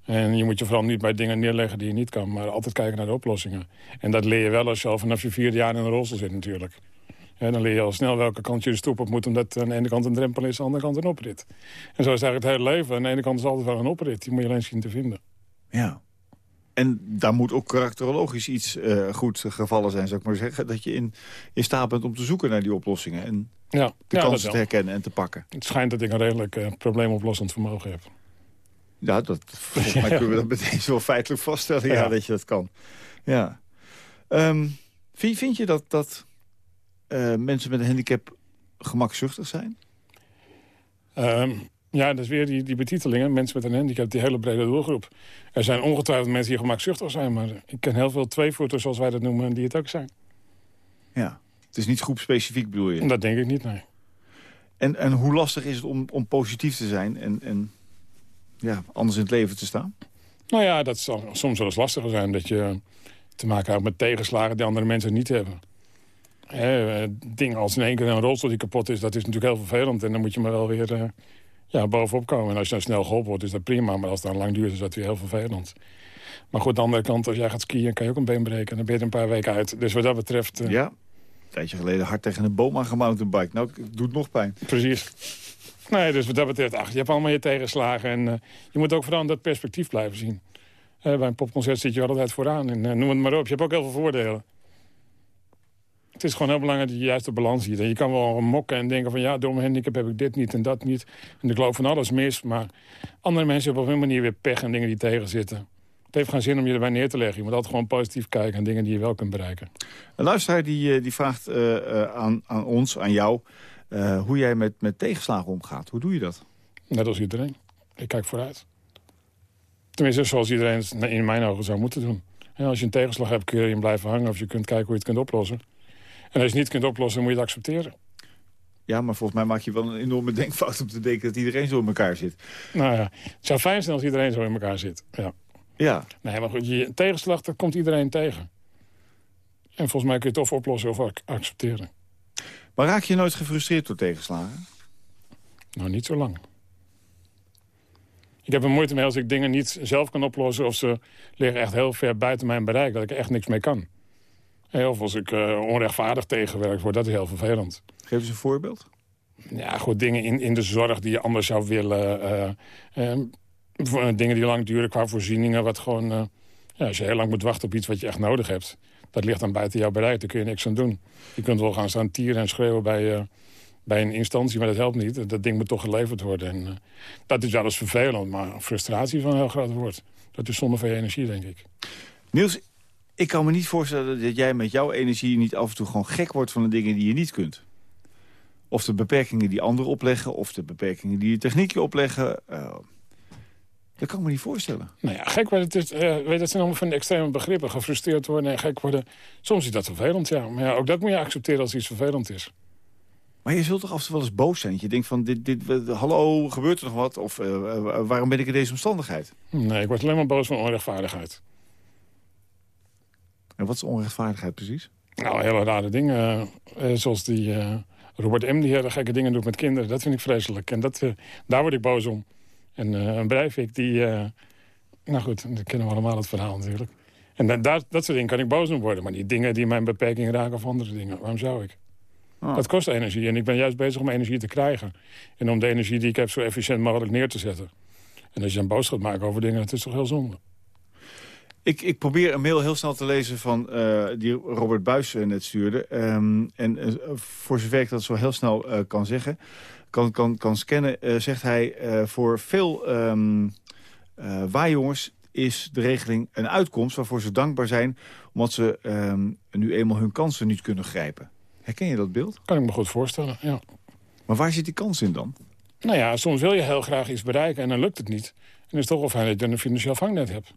En je moet je vooral niet bij dingen neerleggen die je niet kan. Maar altijd kijken naar de oplossingen. En dat leer je wel als je al vanaf je vierde jaar in een rolstoel zit natuurlijk. En dan leer je al snel welke kant je de stoep op moet... omdat aan de ene kant een drempel is, aan de andere kant een oprit. En zo is eigenlijk het hele leven. Aan de ene kant is altijd wel een oprit. Die moet je alleen zien te vinden. Ja. En daar moet ook karakterologisch iets uh, goed gevallen zijn, zou ik maar zeggen. Dat je in, in staat bent om te zoeken naar die oplossingen. En ja, de ja, kansen te herkennen en te pakken. Het schijnt dat ik een redelijk uh, probleemoplossend vermogen heb. Ja, dat, volgens mij kunnen we dat meteen zo feitelijk vaststellen. Ja, dat je dat kan. Ja. Um, vind, vind je dat, dat uh, mensen met een handicap gemakzuchtig zijn? Um, ja, dat is weer die, die betitelingen. Mensen met een handicap, die hele brede doelgroep. Er zijn ongetwijfeld mensen die gemakzuchtig zijn... maar ik ken heel veel tweevoeters, zoals wij dat noemen, die het ook zijn. Ja, het is niet groepspecifiek bedoel je? Dat denk ik niet, nee. En, en hoe lastig is het om, om positief te zijn en, en ja, anders in het leven te staan? Nou ja, dat zal soms wel eens lastiger zijn. Dat je te maken hebt met tegenslagen die andere mensen niet hebben. He, dingen als in één keer een rolstoel die kapot is, dat is natuurlijk heel vervelend. En dan moet je maar wel weer uh, ja, bovenop komen. En als je dan snel geholpen wordt, is dat prima. Maar als het dan lang duurt, is dat weer heel vervelend. Maar goed, aan de andere kant, als jij gaat skiën, kan je ook een been breken. En dan ben je er een paar weken uit. Dus wat dat betreft... Uh... Ja, een tijdje geleden hard tegen een boom aangemountainbike. Nou, het doet nog pijn. Precies. Nee, dus wat dat betreft, ach, je hebt allemaal je tegenslagen. En uh, je moet ook vooral dat perspectief blijven zien. Uh, bij een popconcert zit je altijd vooraan. En noem het maar op, je hebt ook heel veel voordelen. Het is gewoon heel belangrijk dat je juist de balans ziet. En je kan wel mokken en denken van... ja, door mijn handicap heb ik dit niet en dat niet. En ik geloof van alles mis. Maar andere mensen hebben op een manier weer pech en dingen die tegenzitten. Het heeft geen zin om je erbij neer te leggen. Je moet altijd gewoon positief kijken en dingen die je wel kunt bereiken. Een luisteraar die, die vraagt uh, aan, aan ons, aan jou... Uh, hoe jij met, met tegenslagen omgaat. Hoe doe je dat? Net als iedereen. Ik kijk vooruit. Tenminste, zoals iedereen het in mijn ogen zou moeten doen. Ja, als je een tegenslag hebt, kun je erin blijven hangen... of je kunt kijken hoe je het kunt oplossen. En als je het niet kunt oplossen, moet je het accepteren. Ja, maar volgens mij maak je wel een enorme denkfout om te denken dat iedereen zo in elkaar zit. Nou ja, het zou fijn zijn als iedereen zo in elkaar zit. Ja. Ja. Nee, maar goed, je tegenslag, dat komt iedereen tegen. En volgens mij kun je het of oplossen of accepteren. Maar raak je nooit gefrustreerd door tegenslagen? Nou, niet zo lang. Ik heb er moeite mee als ik dingen niet zelf kan oplossen... of ze liggen echt heel ver buiten mijn bereik, dat ik er echt niks mee kan. Of als ik uh, onrechtvaardig tegengewerkt word, dat is heel vervelend. Geef eens een voorbeeld. Ja, goed, dingen in, in de zorg die je anders zou willen. Uh, uh, dingen die lang duren qua voorzieningen. Wat gewoon, ja, als je heel lang moet wachten op iets wat je echt nodig hebt... dat ligt dan buiten jouw bereik, daar kun je niks aan doen. Je kunt wel gaan staan tieren en schreeuwen bij, bij een instantie, maar dat helpt niet. Dat ding moet toch geleverd worden. En, dat is wel eens vervelend, maar frustratie van een heel groot woord. Dat is zonde van je energie, denk ik. Niels, ik kan me niet voorstellen dat jij met jouw energie niet af en toe gewoon gek wordt van de dingen die je niet kunt. Of de beperkingen die anderen opleggen, of de beperkingen die de techniek je opleggen. Uh, dat kan ik me niet voorstellen. Nou ja, gek worden, het is, uh, weet, dat zijn allemaal van de extreme begrippen. Gefrustreerd worden en gek worden. Soms is dat vervelend, ja. Maar ja, ook dat moet je accepteren als iets vervelend is. Maar je zult toch af en toe wel eens boos zijn? Je denkt van, dit, dit, hallo, gebeurt er nog wat? Of uh, waarom ben ik in deze omstandigheid? Nee, ik word alleen maar boos van onrechtvaardigheid. En wat is onrechtvaardigheid precies? Nou, hele rare dingen. Uh, zoals die uh, Robert M. die hele gekke dingen doet met kinderen. Dat vind ik vreselijk. En dat, uh, daar word ik boos om. En een Breivik die... nou goed, dan kennen we allemaal het verhaal natuurlijk. En dat, soort dingen kan ik boos om worden. Maar die dingen die mijn beperking raken of andere dingen. Waarom zou ik? Oh. Dat kost energie. En ik ben juist bezig om energie te krijgen. En om de energie die ik heb zo efficiënt mogelijk neer te zetten. En als je een boos gaat maken over dingen, dat is toch heel zonde. Ik, ik probeer een mail heel snel te lezen van uh, die Robert Buis net stuurde. Um, en uh, voor zover ik dat zo heel snel uh, kan zeggen, kan, kan, kan scannen, zegt hij... voor veel um, waarjongens is de regeling een uitkomst waarvoor ze dankbaar zijn... omdat ze um, nu eenmaal hun kansen niet kunnen grijpen. Herken je dat beeld? Kan ik me goed voorstellen, ja. Maar waar zit die kans in dan? Nou ja, soms wil je heel graag iets bereiken en dan lukt het niet. En dan is het toch wel fijn dat je een financieel vangnet hebt.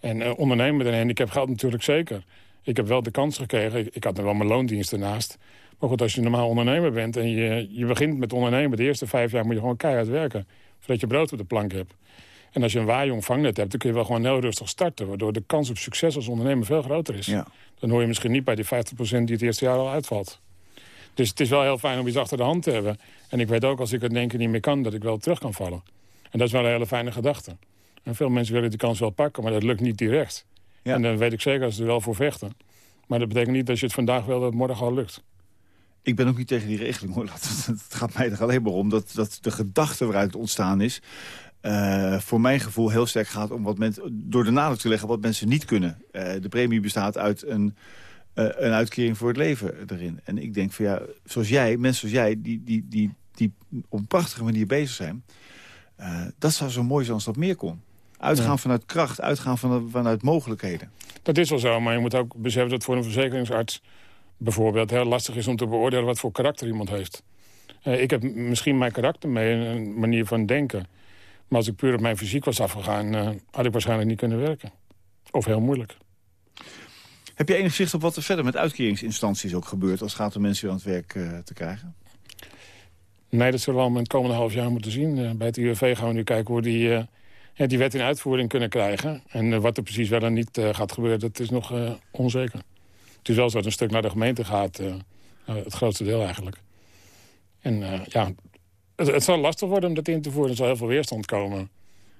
En uh, ondernemen met een handicap geldt natuurlijk zeker. Ik heb wel de kans gekregen, ik, ik had er wel mijn loondienst ernaast. Maar goed, als je normaal ondernemer bent en je, je begint met ondernemen... de eerste vijf jaar moet je gewoon keihard werken. Voordat je brood op de plank hebt. En als je een waaijong vangnet hebt, dan kun je wel gewoon heel rustig starten. Waardoor de kans op succes als ondernemer veel groter is. Ja. Dan hoor je misschien niet bij die 50% die het eerste jaar al uitvalt. Dus het is wel heel fijn om iets achter de hand te hebben. En ik weet ook als ik het denken niet meer kan, dat ik wel terug kan vallen. En dat is wel een hele fijne gedachte. En veel mensen willen die kans wel pakken, maar dat lukt niet direct. En dan weet ik zeker dat ze er wel voor vechten. Maar dat betekent niet dat je het vandaag wel dat het morgen al lukt. Ik ben ook niet tegen die regeling, hoor. Het gaat mij er alleen maar om dat, dat de gedachte waaruit het ontstaan is... eh, voor mijn gevoel heel sterk gaat om wat mensen door de nadruk te leggen wat mensen niet kunnen. Eh, de premie bestaat uit een, eh, een uitkering voor het leven erin. En ik denk van ja, zoals jij, mensen zoals jij, die, die, die, die op een prachtige manier bezig zijn... dat zou zo mooi zijn als dat meer kon. Uitgaan Ja. vanuit kracht, uitgaan vanuit, vanuit mogelijkheden. Dat is wel zo, maar je moet ook beseffen dat voor een verzekeringsarts bijvoorbeeld heel lastig is om te beoordelen wat voor karakter iemand heeft. Eh, ik heb misschien mijn karakter mee, en een manier van denken. Maar als ik puur op mijn fysiek was afgegaan, eh, had ik waarschijnlijk niet kunnen werken. Of heel moeilijk. Heb je enig zicht op wat er verder met uitkeringsinstanties ook gebeurt... als het gaat om mensen weer aan het werk eh, te krijgen? Nee, dat zullen we allemaal in het komende half jaar moeten zien. Bij het UWV gaan we nu kijken hoe die, ja, die wet in uitvoering kunnen krijgen. En eh, wat er precies wel en niet eh, gaat gebeuren, dat is nog eh, onzeker. Het is wel zo dat een stuk naar de gemeente gaat. het grootste deel eigenlijk. En ja, het, het zal lastig worden om dat in te voeren. Er zal heel veel weerstand komen.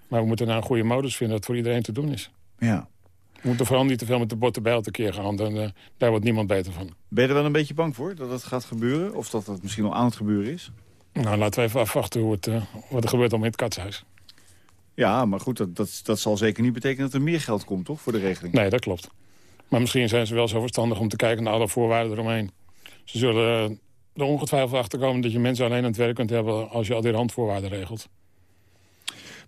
Maar we moeten naar een goede modus vinden dat voor iedereen te doen is. Ja. We moeten vooral niet te veel met de botte bijl tekeer gaan. Dan, daar wordt niemand beter van. Ben je er wel een beetje bang voor dat het gaat gebeuren? Of dat het misschien al aan het gebeuren is? Nou, laten we even afwachten hoe het, wat er gebeurt om in het katshuis. Ja, maar goed, dat, dat, dat zal zeker niet betekenen dat er meer geld komt, toch, voor de regeling? Nee, dat klopt. Maar misschien zijn ze wel zo verstandig om te kijken naar alle voorwaarden eromheen. Ze zullen er ongetwijfeld achter komen dat je mensen alleen aan het werk kunt hebben... als je al die randvoorwaarden regelt.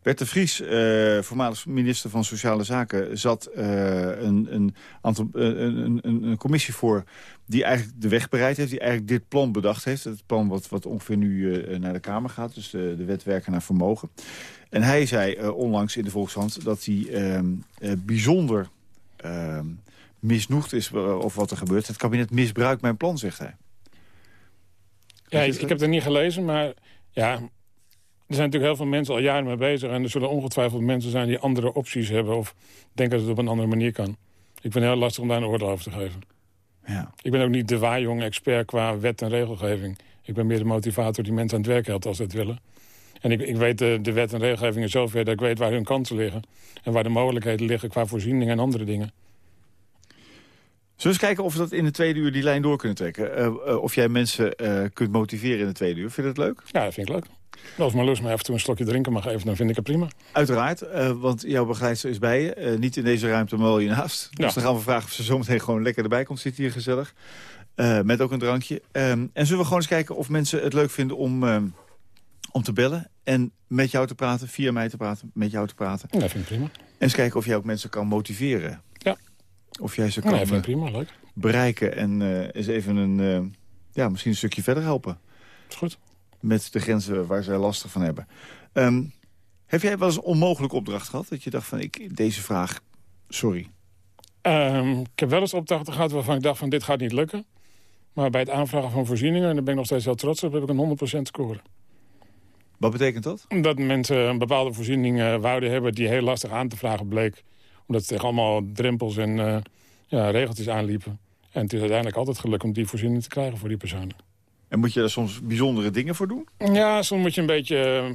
Bert de Vries, eh, voormalig minister van Sociale Zaken... zat eh, een, een, aantal, eh, een, een, een commissie voor die eigenlijk de weg bereid heeft... die eigenlijk dit plan bedacht heeft. Het plan wat, wat ongeveer nu eh, naar de Kamer gaat. Dus de, de wet werken naar vermogen. En hij zei eh, onlangs in de Volkshand dat hij ehm, eh, bijzonder ehm, misnoegd is eh, over wat er gebeurt. Het kabinet misbruikt mijn plan, zegt hij. Ja, ik, ik heb het niet gelezen, maar ja... Er zijn natuurlijk heel veel mensen al jaren mee bezig... en er zullen ongetwijfeld mensen zijn die andere opties hebben... of denken dat het op een andere manier kan. Ik vind het heel lastig om daar een oordeel over te geven. Ja. Ik ben ook niet de waarjonge expert qua wet en regelgeving. Ik ben meer de motivator die mensen aan het werk helpt als ze het willen. En ik, ik weet de, de wet en regelgeving in zover dat ik weet waar hun kansen liggen. En waar de mogelijkheden liggen qua voorzieningen en andere dingen. Zullen we eens kijken of we dat in de tweede uur die lijn door kunnen trekken? Eh, eh, of jij mensen eh, kunt motiveren in de tweede uur. Vind je dat leuk? Ja, dat vind ik leuk. Als Marloes me even toe een slokje drinken mag geven, dan vind ik het prima. Uiteraard, eh, want jouw begeleidster is bij je. Eh, niet in deze ruimte, maar wel hiernaast. Dus dan gaan we vragen of ze zometeen gewoon lekker erbij komt zitten hier gezellig. Eh, met ook een drankje. Ehm, en zullen we gewoon eens kijken of mensen het leuk vinden om, ehm, om te bellen... en met jou te praten, via mij te praten, met jou te praten. Ja, dat vind ik prima. En eens kijken of jij ook mensen kan motiveren. Ja. Of jij ze kan prima, leuk. bereiken en eens even een, ja, misschien een stukje verder helpen. Is goed. Met de grenzen waar zij lastig van hebben. Ehm, heb jij wel eens een onmogelijke opdracht gehad? Dat je dacht van, ik, deze vraag, sorry. Ehm, ik heb wel eens opdrachten gehad waarvan ik dacht van dit gaat niet lukken. Maar bij het aanvragen van voorzieningen, en daar ben ik nog steeds heel trots op, heb ik een 100% score. Wat betekent dat? Omdat mensen een bepaalde voorziening eh, wouden hebben die heel lastig aan te vragen bleek. Omdat ze tegen allemaal drempels en eh, ja, regeltjes aanliepen. En het is uiteindelijk altijd gelukt om die voorziening te krijgen voor die personen. En moet je daar soms bijzondere dingen voor doen? Ja, soms moet je een beetje eh,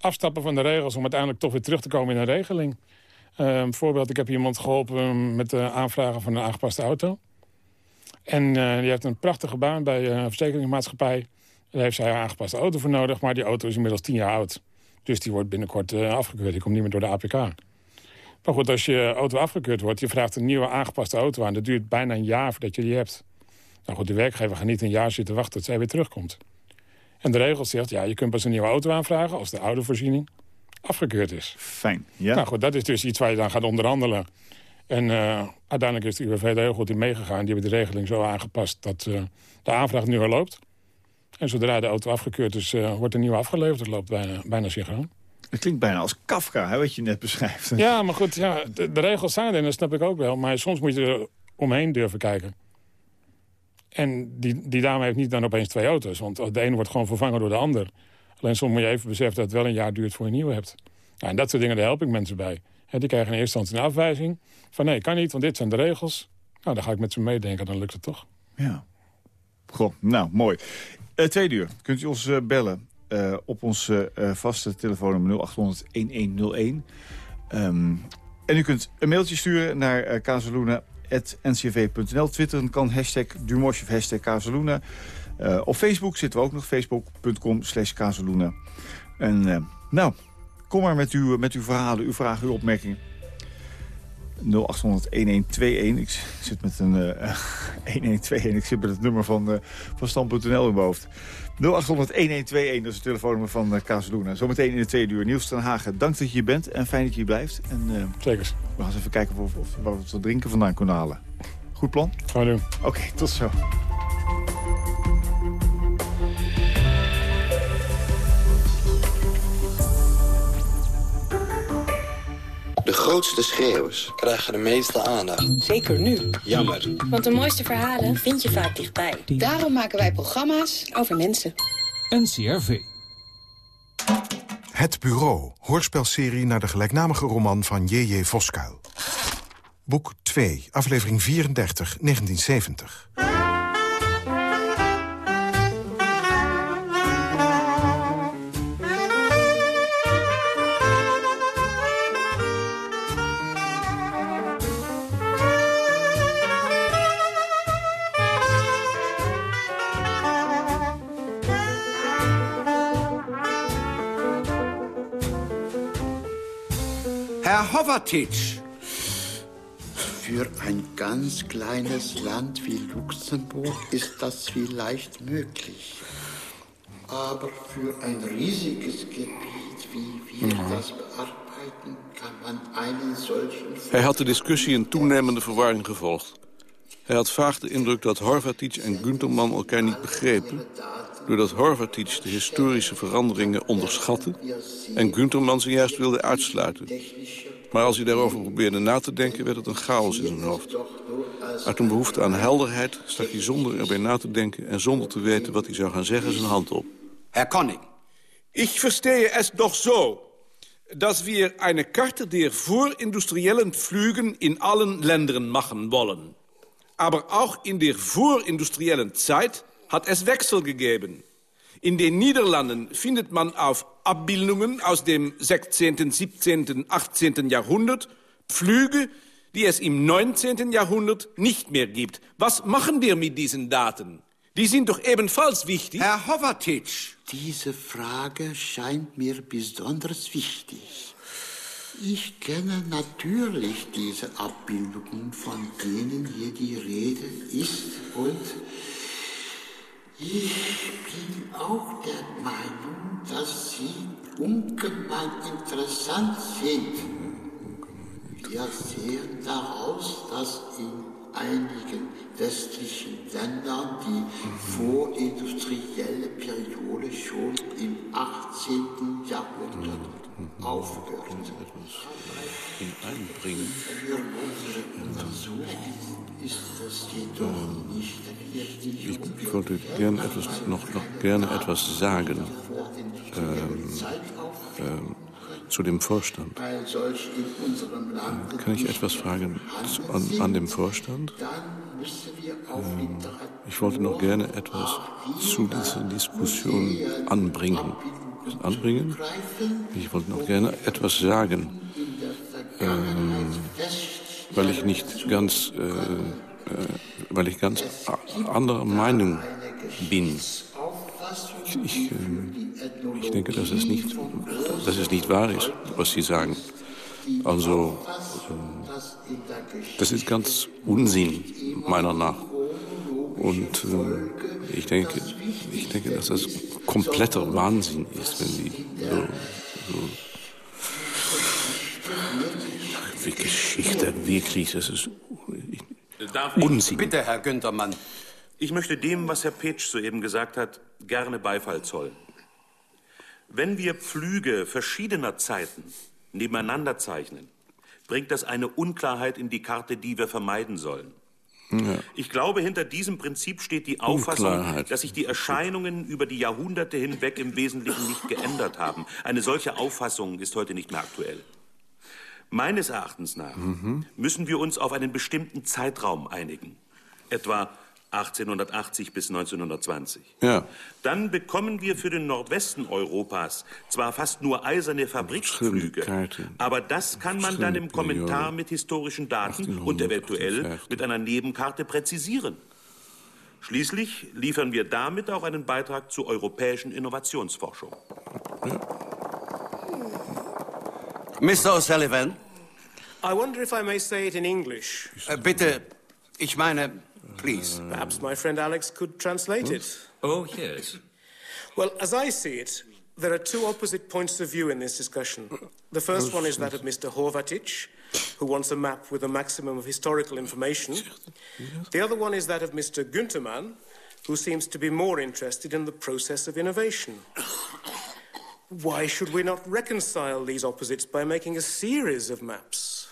afstappen van de regels... om uiteindelijk toch weer terug te komen in een regeling. Eh, bijvoorbeeld, ik heb iemand geholpen met de aanvragen van een aangepaste auto. En eh, die heeft een prachtige baan bij een verzekeringsmaatschappij. Daar heeft zij een aangepaste auto voor nodig, maar die auto is inmiddels tien jaar oud. Dus die wordt binnenkort eh, afgekeurd. Die komt niet meer door de APK. Maar goed, als je auto afgekeurd wordt, je vraagt een nieuwe aangepaste auto aan. Dat duurt bijna een jaar voordat je die hebt. Nou goed, de werkgever gaat niet een jaar zitten wachten tot zij weer terugkomt. En de regel zegt, ja, je kunt pas een nieuwe auto aanvragen... als de oude voorziening afgekeurd is. Fijn, ja. Nou goed, dat is dus iets waar je dan gaat onderhandelen. En eh, uiteindelijk is de UWV er heel goed in meegegaan. Die hebben de regeling zo aangepast dat eh, de aanvraag nu al loopt. En zodra de auto afgekeurd is, eh, wordt de nieuwe afgeleverd. Het loopt bijna, bijna synchroon. Het klinkt bijna als Kafka, hè, wat je net beschrijft. Ja, maar goed, ja, de, de regels zijn er en dat snap ik ook wel. Maar soms moet je er omheen durven kijken. En die, die dame heeft niet dan opeens twee auto's. Want de ene wordt gewoon vervangen door de ander. Alleen soms moet je even beseffen dat het wel een jaar duurt voor je een nieuwe hebt. Nou, en dat soort dingen, daar help ik mensen bij. Die krijgen in eerste instantie een afwijzing. Van nee, kan niet, want dit zijn de regels. Nou, dan ga ik met ze meedenken, dan lukt het toch. Ja. Goh, nou, mooi. Eh, tweede uur. Kunt u ons eh, bellen eh, op eh, vaste telefoonnummer 0800 1101. Ehm, en u kunt een mailtje sturen naar uh, ncv.nl. Twitteren kan hashtag Dumosh of hashtag Kazeluna. Uh, op Facebook zitten we ook nog, facebook.com slash Kazeluna. En uh, nou, kom maar met uw, met uw verhalen, uw vragen, uw opmerkingen. 0800-1121. Ik zit met een uh, 1121. Ik zit met het nummer van, uh, van Stam.nl in mijn hoofd. 0800-1121, dat is het telefoonnummer van uh, Kazeluna. Zometeen in de tweede uur. Niels ten Hagen, dank dat je hier bent en fijn dat je hier blijft. En, uh, Zeker. We gaan eens even kijken of, we wat drinken vandaan kunnen halen. Goed plan? Gaan we doen. Oké, okay, tot zo. De grootste schreeuwers krijgen de meeste aandacht. Zeker nu. Jammer. Want de mooiste verhalen vind je vaak dichtbij. Daarom maken wij programma's over mensen. NCRV. Het Bureau, hoorspelserie naar de gelijknamige roman van J.J. Voskuil. Boek 2, aflevering 34, 1970. Hovertitsch. Für ein ganz kleines Land wie Luxemburg ist das vielleicht möglich. Aber für ein riesiges Gebiet, wie wir Mhm. das bearbeiten, kann man einen solchen... Hij had de discussie in toenemende verwarring gevolgd. Hij had vaag de indruk dat Horvatic en Gunterman elkaar niet begrepen... doordat Horvatic de historische veranderingen onderschatte... en Gunterman ze juist wilde uitsluiten. Maar als hij daarover probeerde na te denken, werd het een chaos in zijn hoofd. Uit een behoefte aan helderheid stak hij zonder erbij na te denken... en zonder te weten wat hij zou gaan zeggen zijn hand op. Herr Konning. Ich verstehe es doch so, dass wir eine Karte der vorindustriellen Flügen in allen Ländern machen wollen. Aber auch in der vorindustriellen Zeit hat es Wechsel gegeben. In den Niederlanden findet man auf Abbildungen aus dem 16., 17., 18. Jahrhundert Flüge, die es im 19. Jahrhundert nicht mehr gibt. Was machen wir mit diesen Daten? Die sind doch ebenfalls wichtig. Herr Hovertitsch. Diese Frage scheint mir besonders wichtig. Ich kenne natürlich diese Abbildungen, von denen hier die Rede ist. Und ich bin auch der Meinung, dass sie ungemein interessant sind. Wir sehen daraus, dass in einigen westlichen Ländern die vorindustrielle Periode schon im 18. Jahrhundert aufhört. Einbringen. Für unsere Untersuchungen Ich wollte gern etwas, noch, noch gerne etwas sagen ähm, ähm, zu dem Vorstand. Kann ich etwas fragen an, an dem Vorstand? Ähm, ich wollte noch gerne etwas zu dieser Diskussion anbringen. Anbringen? Ich wollte noch gerne etwas sagen, ähm, weil ich nicht ganz, äh, äh, weil ich ganz anderer Meinung bin. Ich, ich, ähm, ich denke, dass es, nicht, dass es nicht wahr ist, was Sie sagen. Also, ähm, das ist ganz Unsinn, meiner nach. Und ähm, ich, denke, ich denke, dass das kompletter Wahnsinn ist, wenn Sie so, so Geschichte wirklich, das ist Darf ich? Unsinn. Bitte, Herr Güntermann. Ich möchte dem, was Herr Petsch soeben gesagt hat, gerne Beifall zollen. Wenn wir Pflüge verschiedener Zeiten nebeneinander zeichnen, bringt das eine Unklarheit in die Karte, die wir vermeiden sollen. Ja. Ich glaube, hinter diesem Prinzip steht die Auffassung, Unklarheit. dass sich die Erscheinungen über die Jahrhunderte hinweg im Wesentlichen nicht geändert haben. Eine solche Auffassung ist heute nicht mehr aktuell. Meines Erachtens nach Mhm. müssen wir uns auf einen bestimmten Zeitraum einigen. Etwa 1880 bis 1920. Ja. Dann bekommen wir für den Nordwesten Europas zwar fast nur eiserne Fabrikflüge, aber das kann man dann im Kommentar mit historischen Daten und eventuell 1858. mit einer Nebenkarte präzisieren. Schließlich liefern wir damit auch einen Beitrag zur europäischen Innovationsforschung. Mr. O'Sullivan, I wonder if I may say it in English. äh, bitte, ich meine, please. Uh, perhaps my friend Alex could translate it. Oh, yes. Well, as I see it, there are two opposite points of view in this discussion. The first one is that of Mr. Horvatic, who wants a map with a maximum of historical information. The other one is that of Mr. Gunterman, who seems to be more interested in the process of innovation. Why should we not reconcile these opposites by making a series of maps?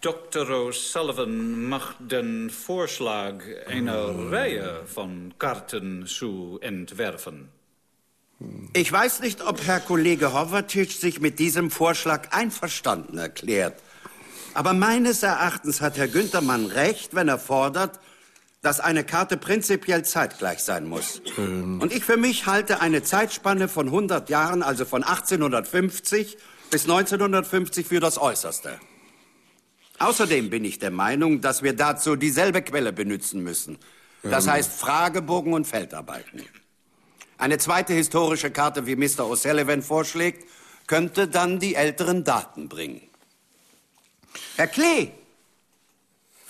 Dr. O'Sullivan mag den voorslag een rijen van karten zu entwerfen. Ich weiß nicht, ob Herr Kollege Horvatic sich mit diesem Vorschlag einverstanden erklärt. Aber meines Erachtens hat Herr Günthermann recht, wenn er fordert, dass eine Karte prinzipiell zeitgleich sein muss. Und ich für mich halte eine Zeitspanne von 100 Jahren, also von 1850 bis 1950, für das Äußerste. Außerdem bin ich der Meinung, dass wir dazu dieselbe Quelle benutzen müssen. Das Ähm. heißt Fragebogen und Feldarbeiten. Eine zweite historische Karte, wie Mr. O'Sullivan vorschlägt, könnte dann die älteren Daten bringen. Herr Klee,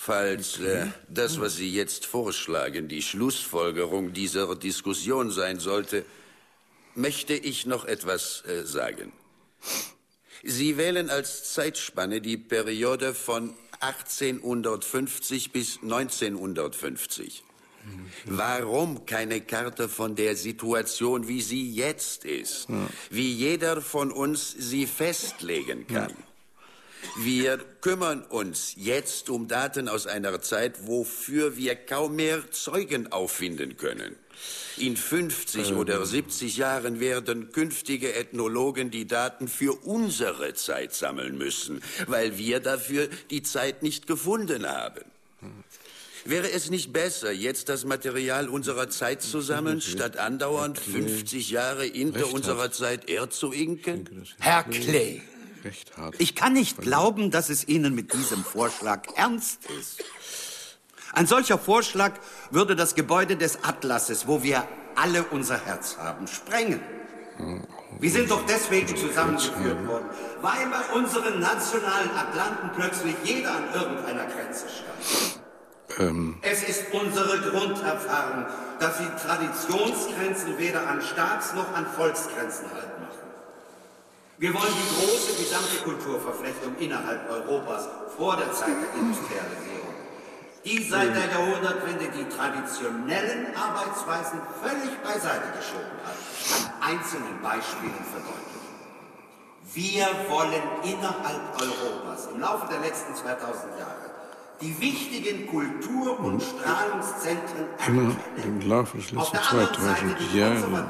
Falls äh, das, was Sie jetzt vorschlagen, die Schlussfolgerung dieser Diskussion sein sollte, möchte ich noch etwas äh, sagen. Sie wählen als Zeitspanne die Periode von 1850 bis 1950. Warum keine Karte von der Situation, wie sie jetzt ist? Wie jeder von uns sie festlegen kann? Wir kümmern uns jetzt um Daten aus einer Zeit, wofür wir kaum mehr Zeugen auffinden können. In 50 Ähm. oder 70 Jahren werden künftige Ethnologen die Daten für unsere Zeit sammeln müssen, weil wir dafür die Zeit nicht gefunden haben. Wäre es nicht besser, jetzt das Material unserer Zeit zu sammeln, statt andauernd 50 Jahre hinter unserer Zeit erzuinken? Herr Klee, Recht hat. ich kann nicht glauben, dass es Ihnen mit diesem Vorschlag ernst ist. Ein solcher Vorschlag würde das Gebäude des Atlases, wo wir alle unser Herz haben, sprengen. Wir sind doch deswegen zusammengeführt worden, weil bei unseren nationalen Atlanten plötzlich jeder an irgendeiner Grenze stand. Ähm, Es ist unsere Grunderfahrung, dass sie Traditionsgrenzen weder an Staats- noch an Volksgrenzen halt machen. Wir wollen die große gesamte Kulturverflechtung innerhalb Europas vor der Zeit der Industrialisierung, die seit der Jahrhundertwende die traditionellen Arbeitsweisen völlig beiseite geschoben hat, an einzelnen Beispielen verdeutlichen. Wir wollen innerhalb Europas im Laufe der letzten 2000 Jahre die wichtigen Kultur- und Strahlungszentren immer im Laufe des letzten 2000 Jahre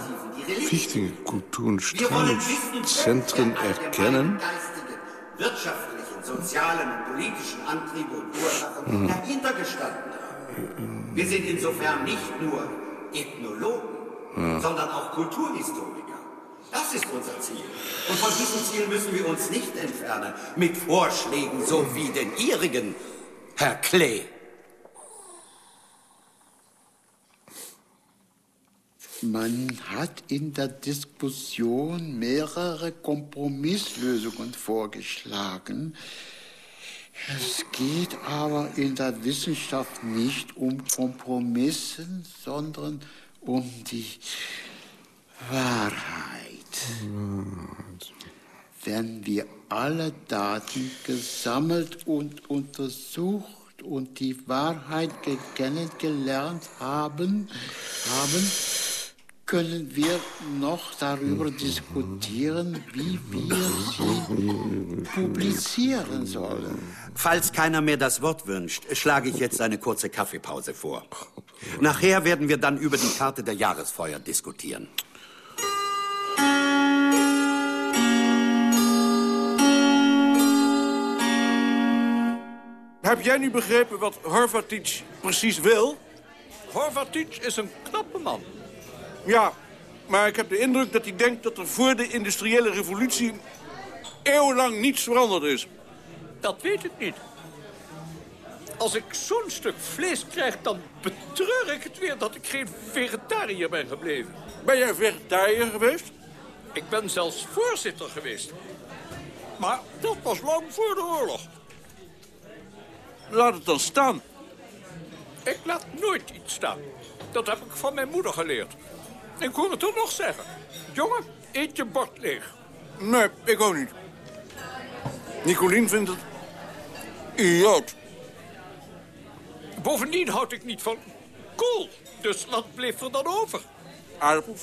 wichtige Kultur- und Strahlungszentren erkennen. wirtschaftlichen, sozialen und politischen Antriebe und Ursachen Mhm. dahinter gestanden haben. Wir sind insofern nicht nur Ethnologen, Ja. sondern auch Kulturhistoriker. Das ist unser Ziel. Und von diesem Ziel müssen wir uns nicht entfernen mit Vorschlägen so wie den Ihrigen, Herr Klee. Man hat in der Diskussion mehrere Kompromisslösungen vorgeschlagen. Es geht aber in der Wissenschaft nicht um Kompromissen, sondern um die Wahrheit. Wenn wir alle Daten gesammelt und untersucht und die Wahrheit ge- kennengelernt haben, haben, können wir noch darüber diskutieren, wie wir sie publizieren sollen. Falls keiner mehr das Wort wünscht, schlage ich jetzt eine kurze Kaffeepause vor. Nachher werden wir dann über die Karte der Jahresfeuer diskutieren. Heb jij nu begrepen wat Horvatic precies wil? Horvatic is een knappe man. Ja, maar ik heb de indruk dat hij denkt dat er voor de industriële revolutie eeuwenlang niets veranderd is. Dat weet ik niet. Als ik zo'n stuk vlees krijg, dan betreur ik het weer dat ik geen vegetariër ben gebleven. Ben jij vegetariër geweest? Ik ben zelfs voorzitter geweest. Maar dat was lang voor de oorlog. Laat het dan staan. Ik laat nooit iets staan. Dat heb ik van mijn moeder geleerd. Ik hoor het er nog zeggen. Jongen, eet je bord leeg. Nee, ik ook niet. Nicolien vindt het idioot. Bovendien houd ik niet van kool. Dus wat bleef er dan over? Aardappels.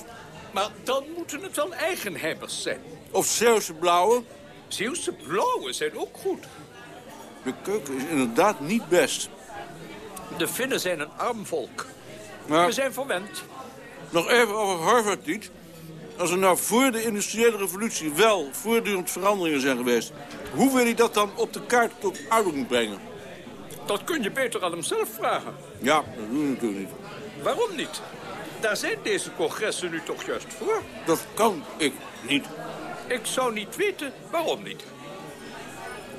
Maar dan moeten het wel eigenhebbers zijn. Of Zeeuwse blauwe. Zeeuwse blauwe zijn ook goed. De keuken is inderdaad niet best. De Finnen zijn een arm volk. Maar- We zijn verwend. Nog even over Harvard niet. Als er nou voor de industriële revolutie wel voortdurend veranderingen zijn geweest... hoe wil hij dat dan op de kaart tot uitdrukking brengen? Dat kun je beter aan hem zelf vragen. Ja, dat doen we natuurlijk niet. Waarom niet? Daar zijn deze congressen nu toch juist voor? Dat kan ik niet. Ik zou niet weten waarom niet.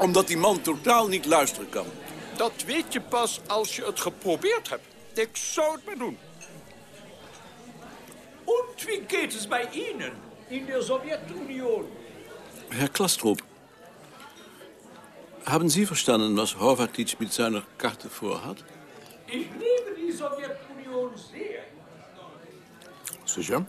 Omdat die man totaal niet luisteren kan. Dat weet je pas als je het geprobeerd hebt. Ik zou het maar doen. Und wie geht es bei Ihnen in der Sowjetunion? Herr Klastrup, haben Sie verstanden, was Horvatic mit seiner Karte vorhat? Ich liebe die Sowjetunion sehr. Sicher?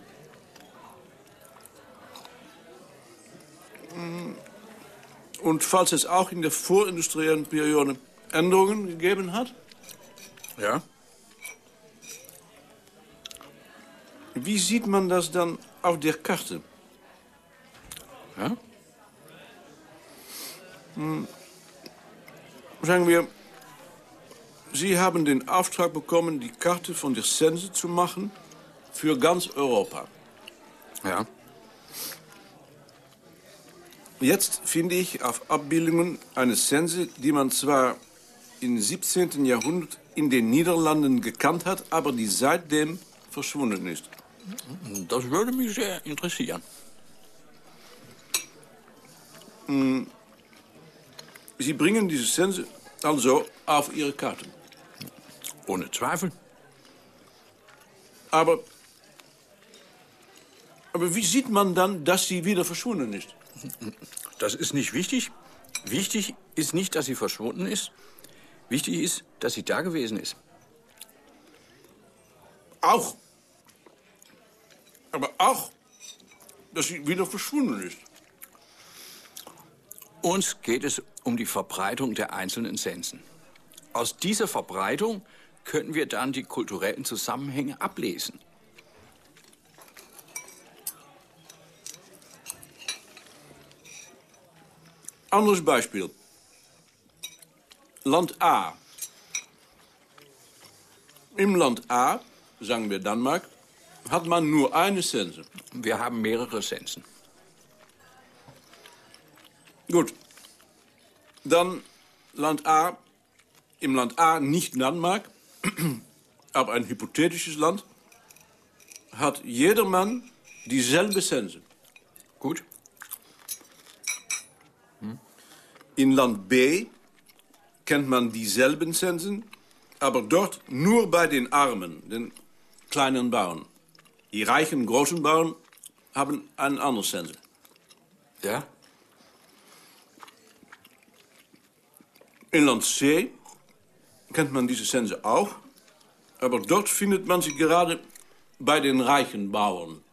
Und falls es auch in der vorindustriellen Periode Änderungen gegeben hat? Ja? Wie sieht man das dann auf der Karte? Ja? Sagen wir, Sie haben den Auftrag bekommen, die Karte von der Sense zu machen für ganz Europa. Ja. Jetzt finde ich auf Abbildungen eine Sense, die man zwar im 17. Jahrhundert in den Niederlanden gekannt hat, aber die seitdem verschwunden ist. Das würde mich sehr interessieren. Hm. Sie bringen diese Sense also auf Ihre Karte. Ohne Zweifel. Aber, aber wie sieht man dann, dass sie wieder verschwunden ist? Das ist nicht wichtig. Wichtig ist nicht, dass sie verschwunden ist. Wichtig ist, dass sie da gewesen ist. Auch. Aber auch, dass sie wieder verschwunden ist. Uns geht es um die Verbreitung der einzelnen Sensen. Aus dieser Verbreitung können wir dann die kulturellen Zusammenhänge ablesen. Anders Beispiel. Land A. Im Land A, sagen wir Danmark, hat man nur eine Sense. Wir haben mehrere Sensen. Gut. Dann Land A. Im Land A nicht Danmark, aber ein hypothetisches Land, hat jedermann dieselbe Sense. Gut. In Land B kennt man dieselben Sensen, aber dort nur bei den Armen, den kleinen Bauern. Die reichen großen Bauern haben einen anderen Sense. Ja? In Land C kennt man diese Sense auch, aber dort findet man sie gerade bei den reichen Bauern.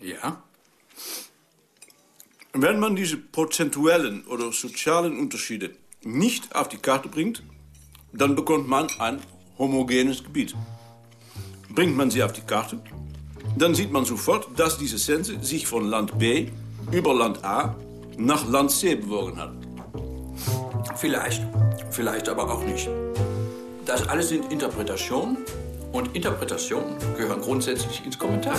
Ja? Wenn man diese prozentuellen oder sozialen Unterschiede nicht auf die Karte bringt, dann bekommt man ein homogenes Gebiet. Bringt man sie auf die Karte, dann sieht man sofort, dass diese Sense sich von Land B über Land A nach Land C bewogen hat. Vielleicht. Vielleicht aber auch nicht. Das alles sind Interpretationen. Und Interpretationen gehören grundsätzlich ins Kommentar.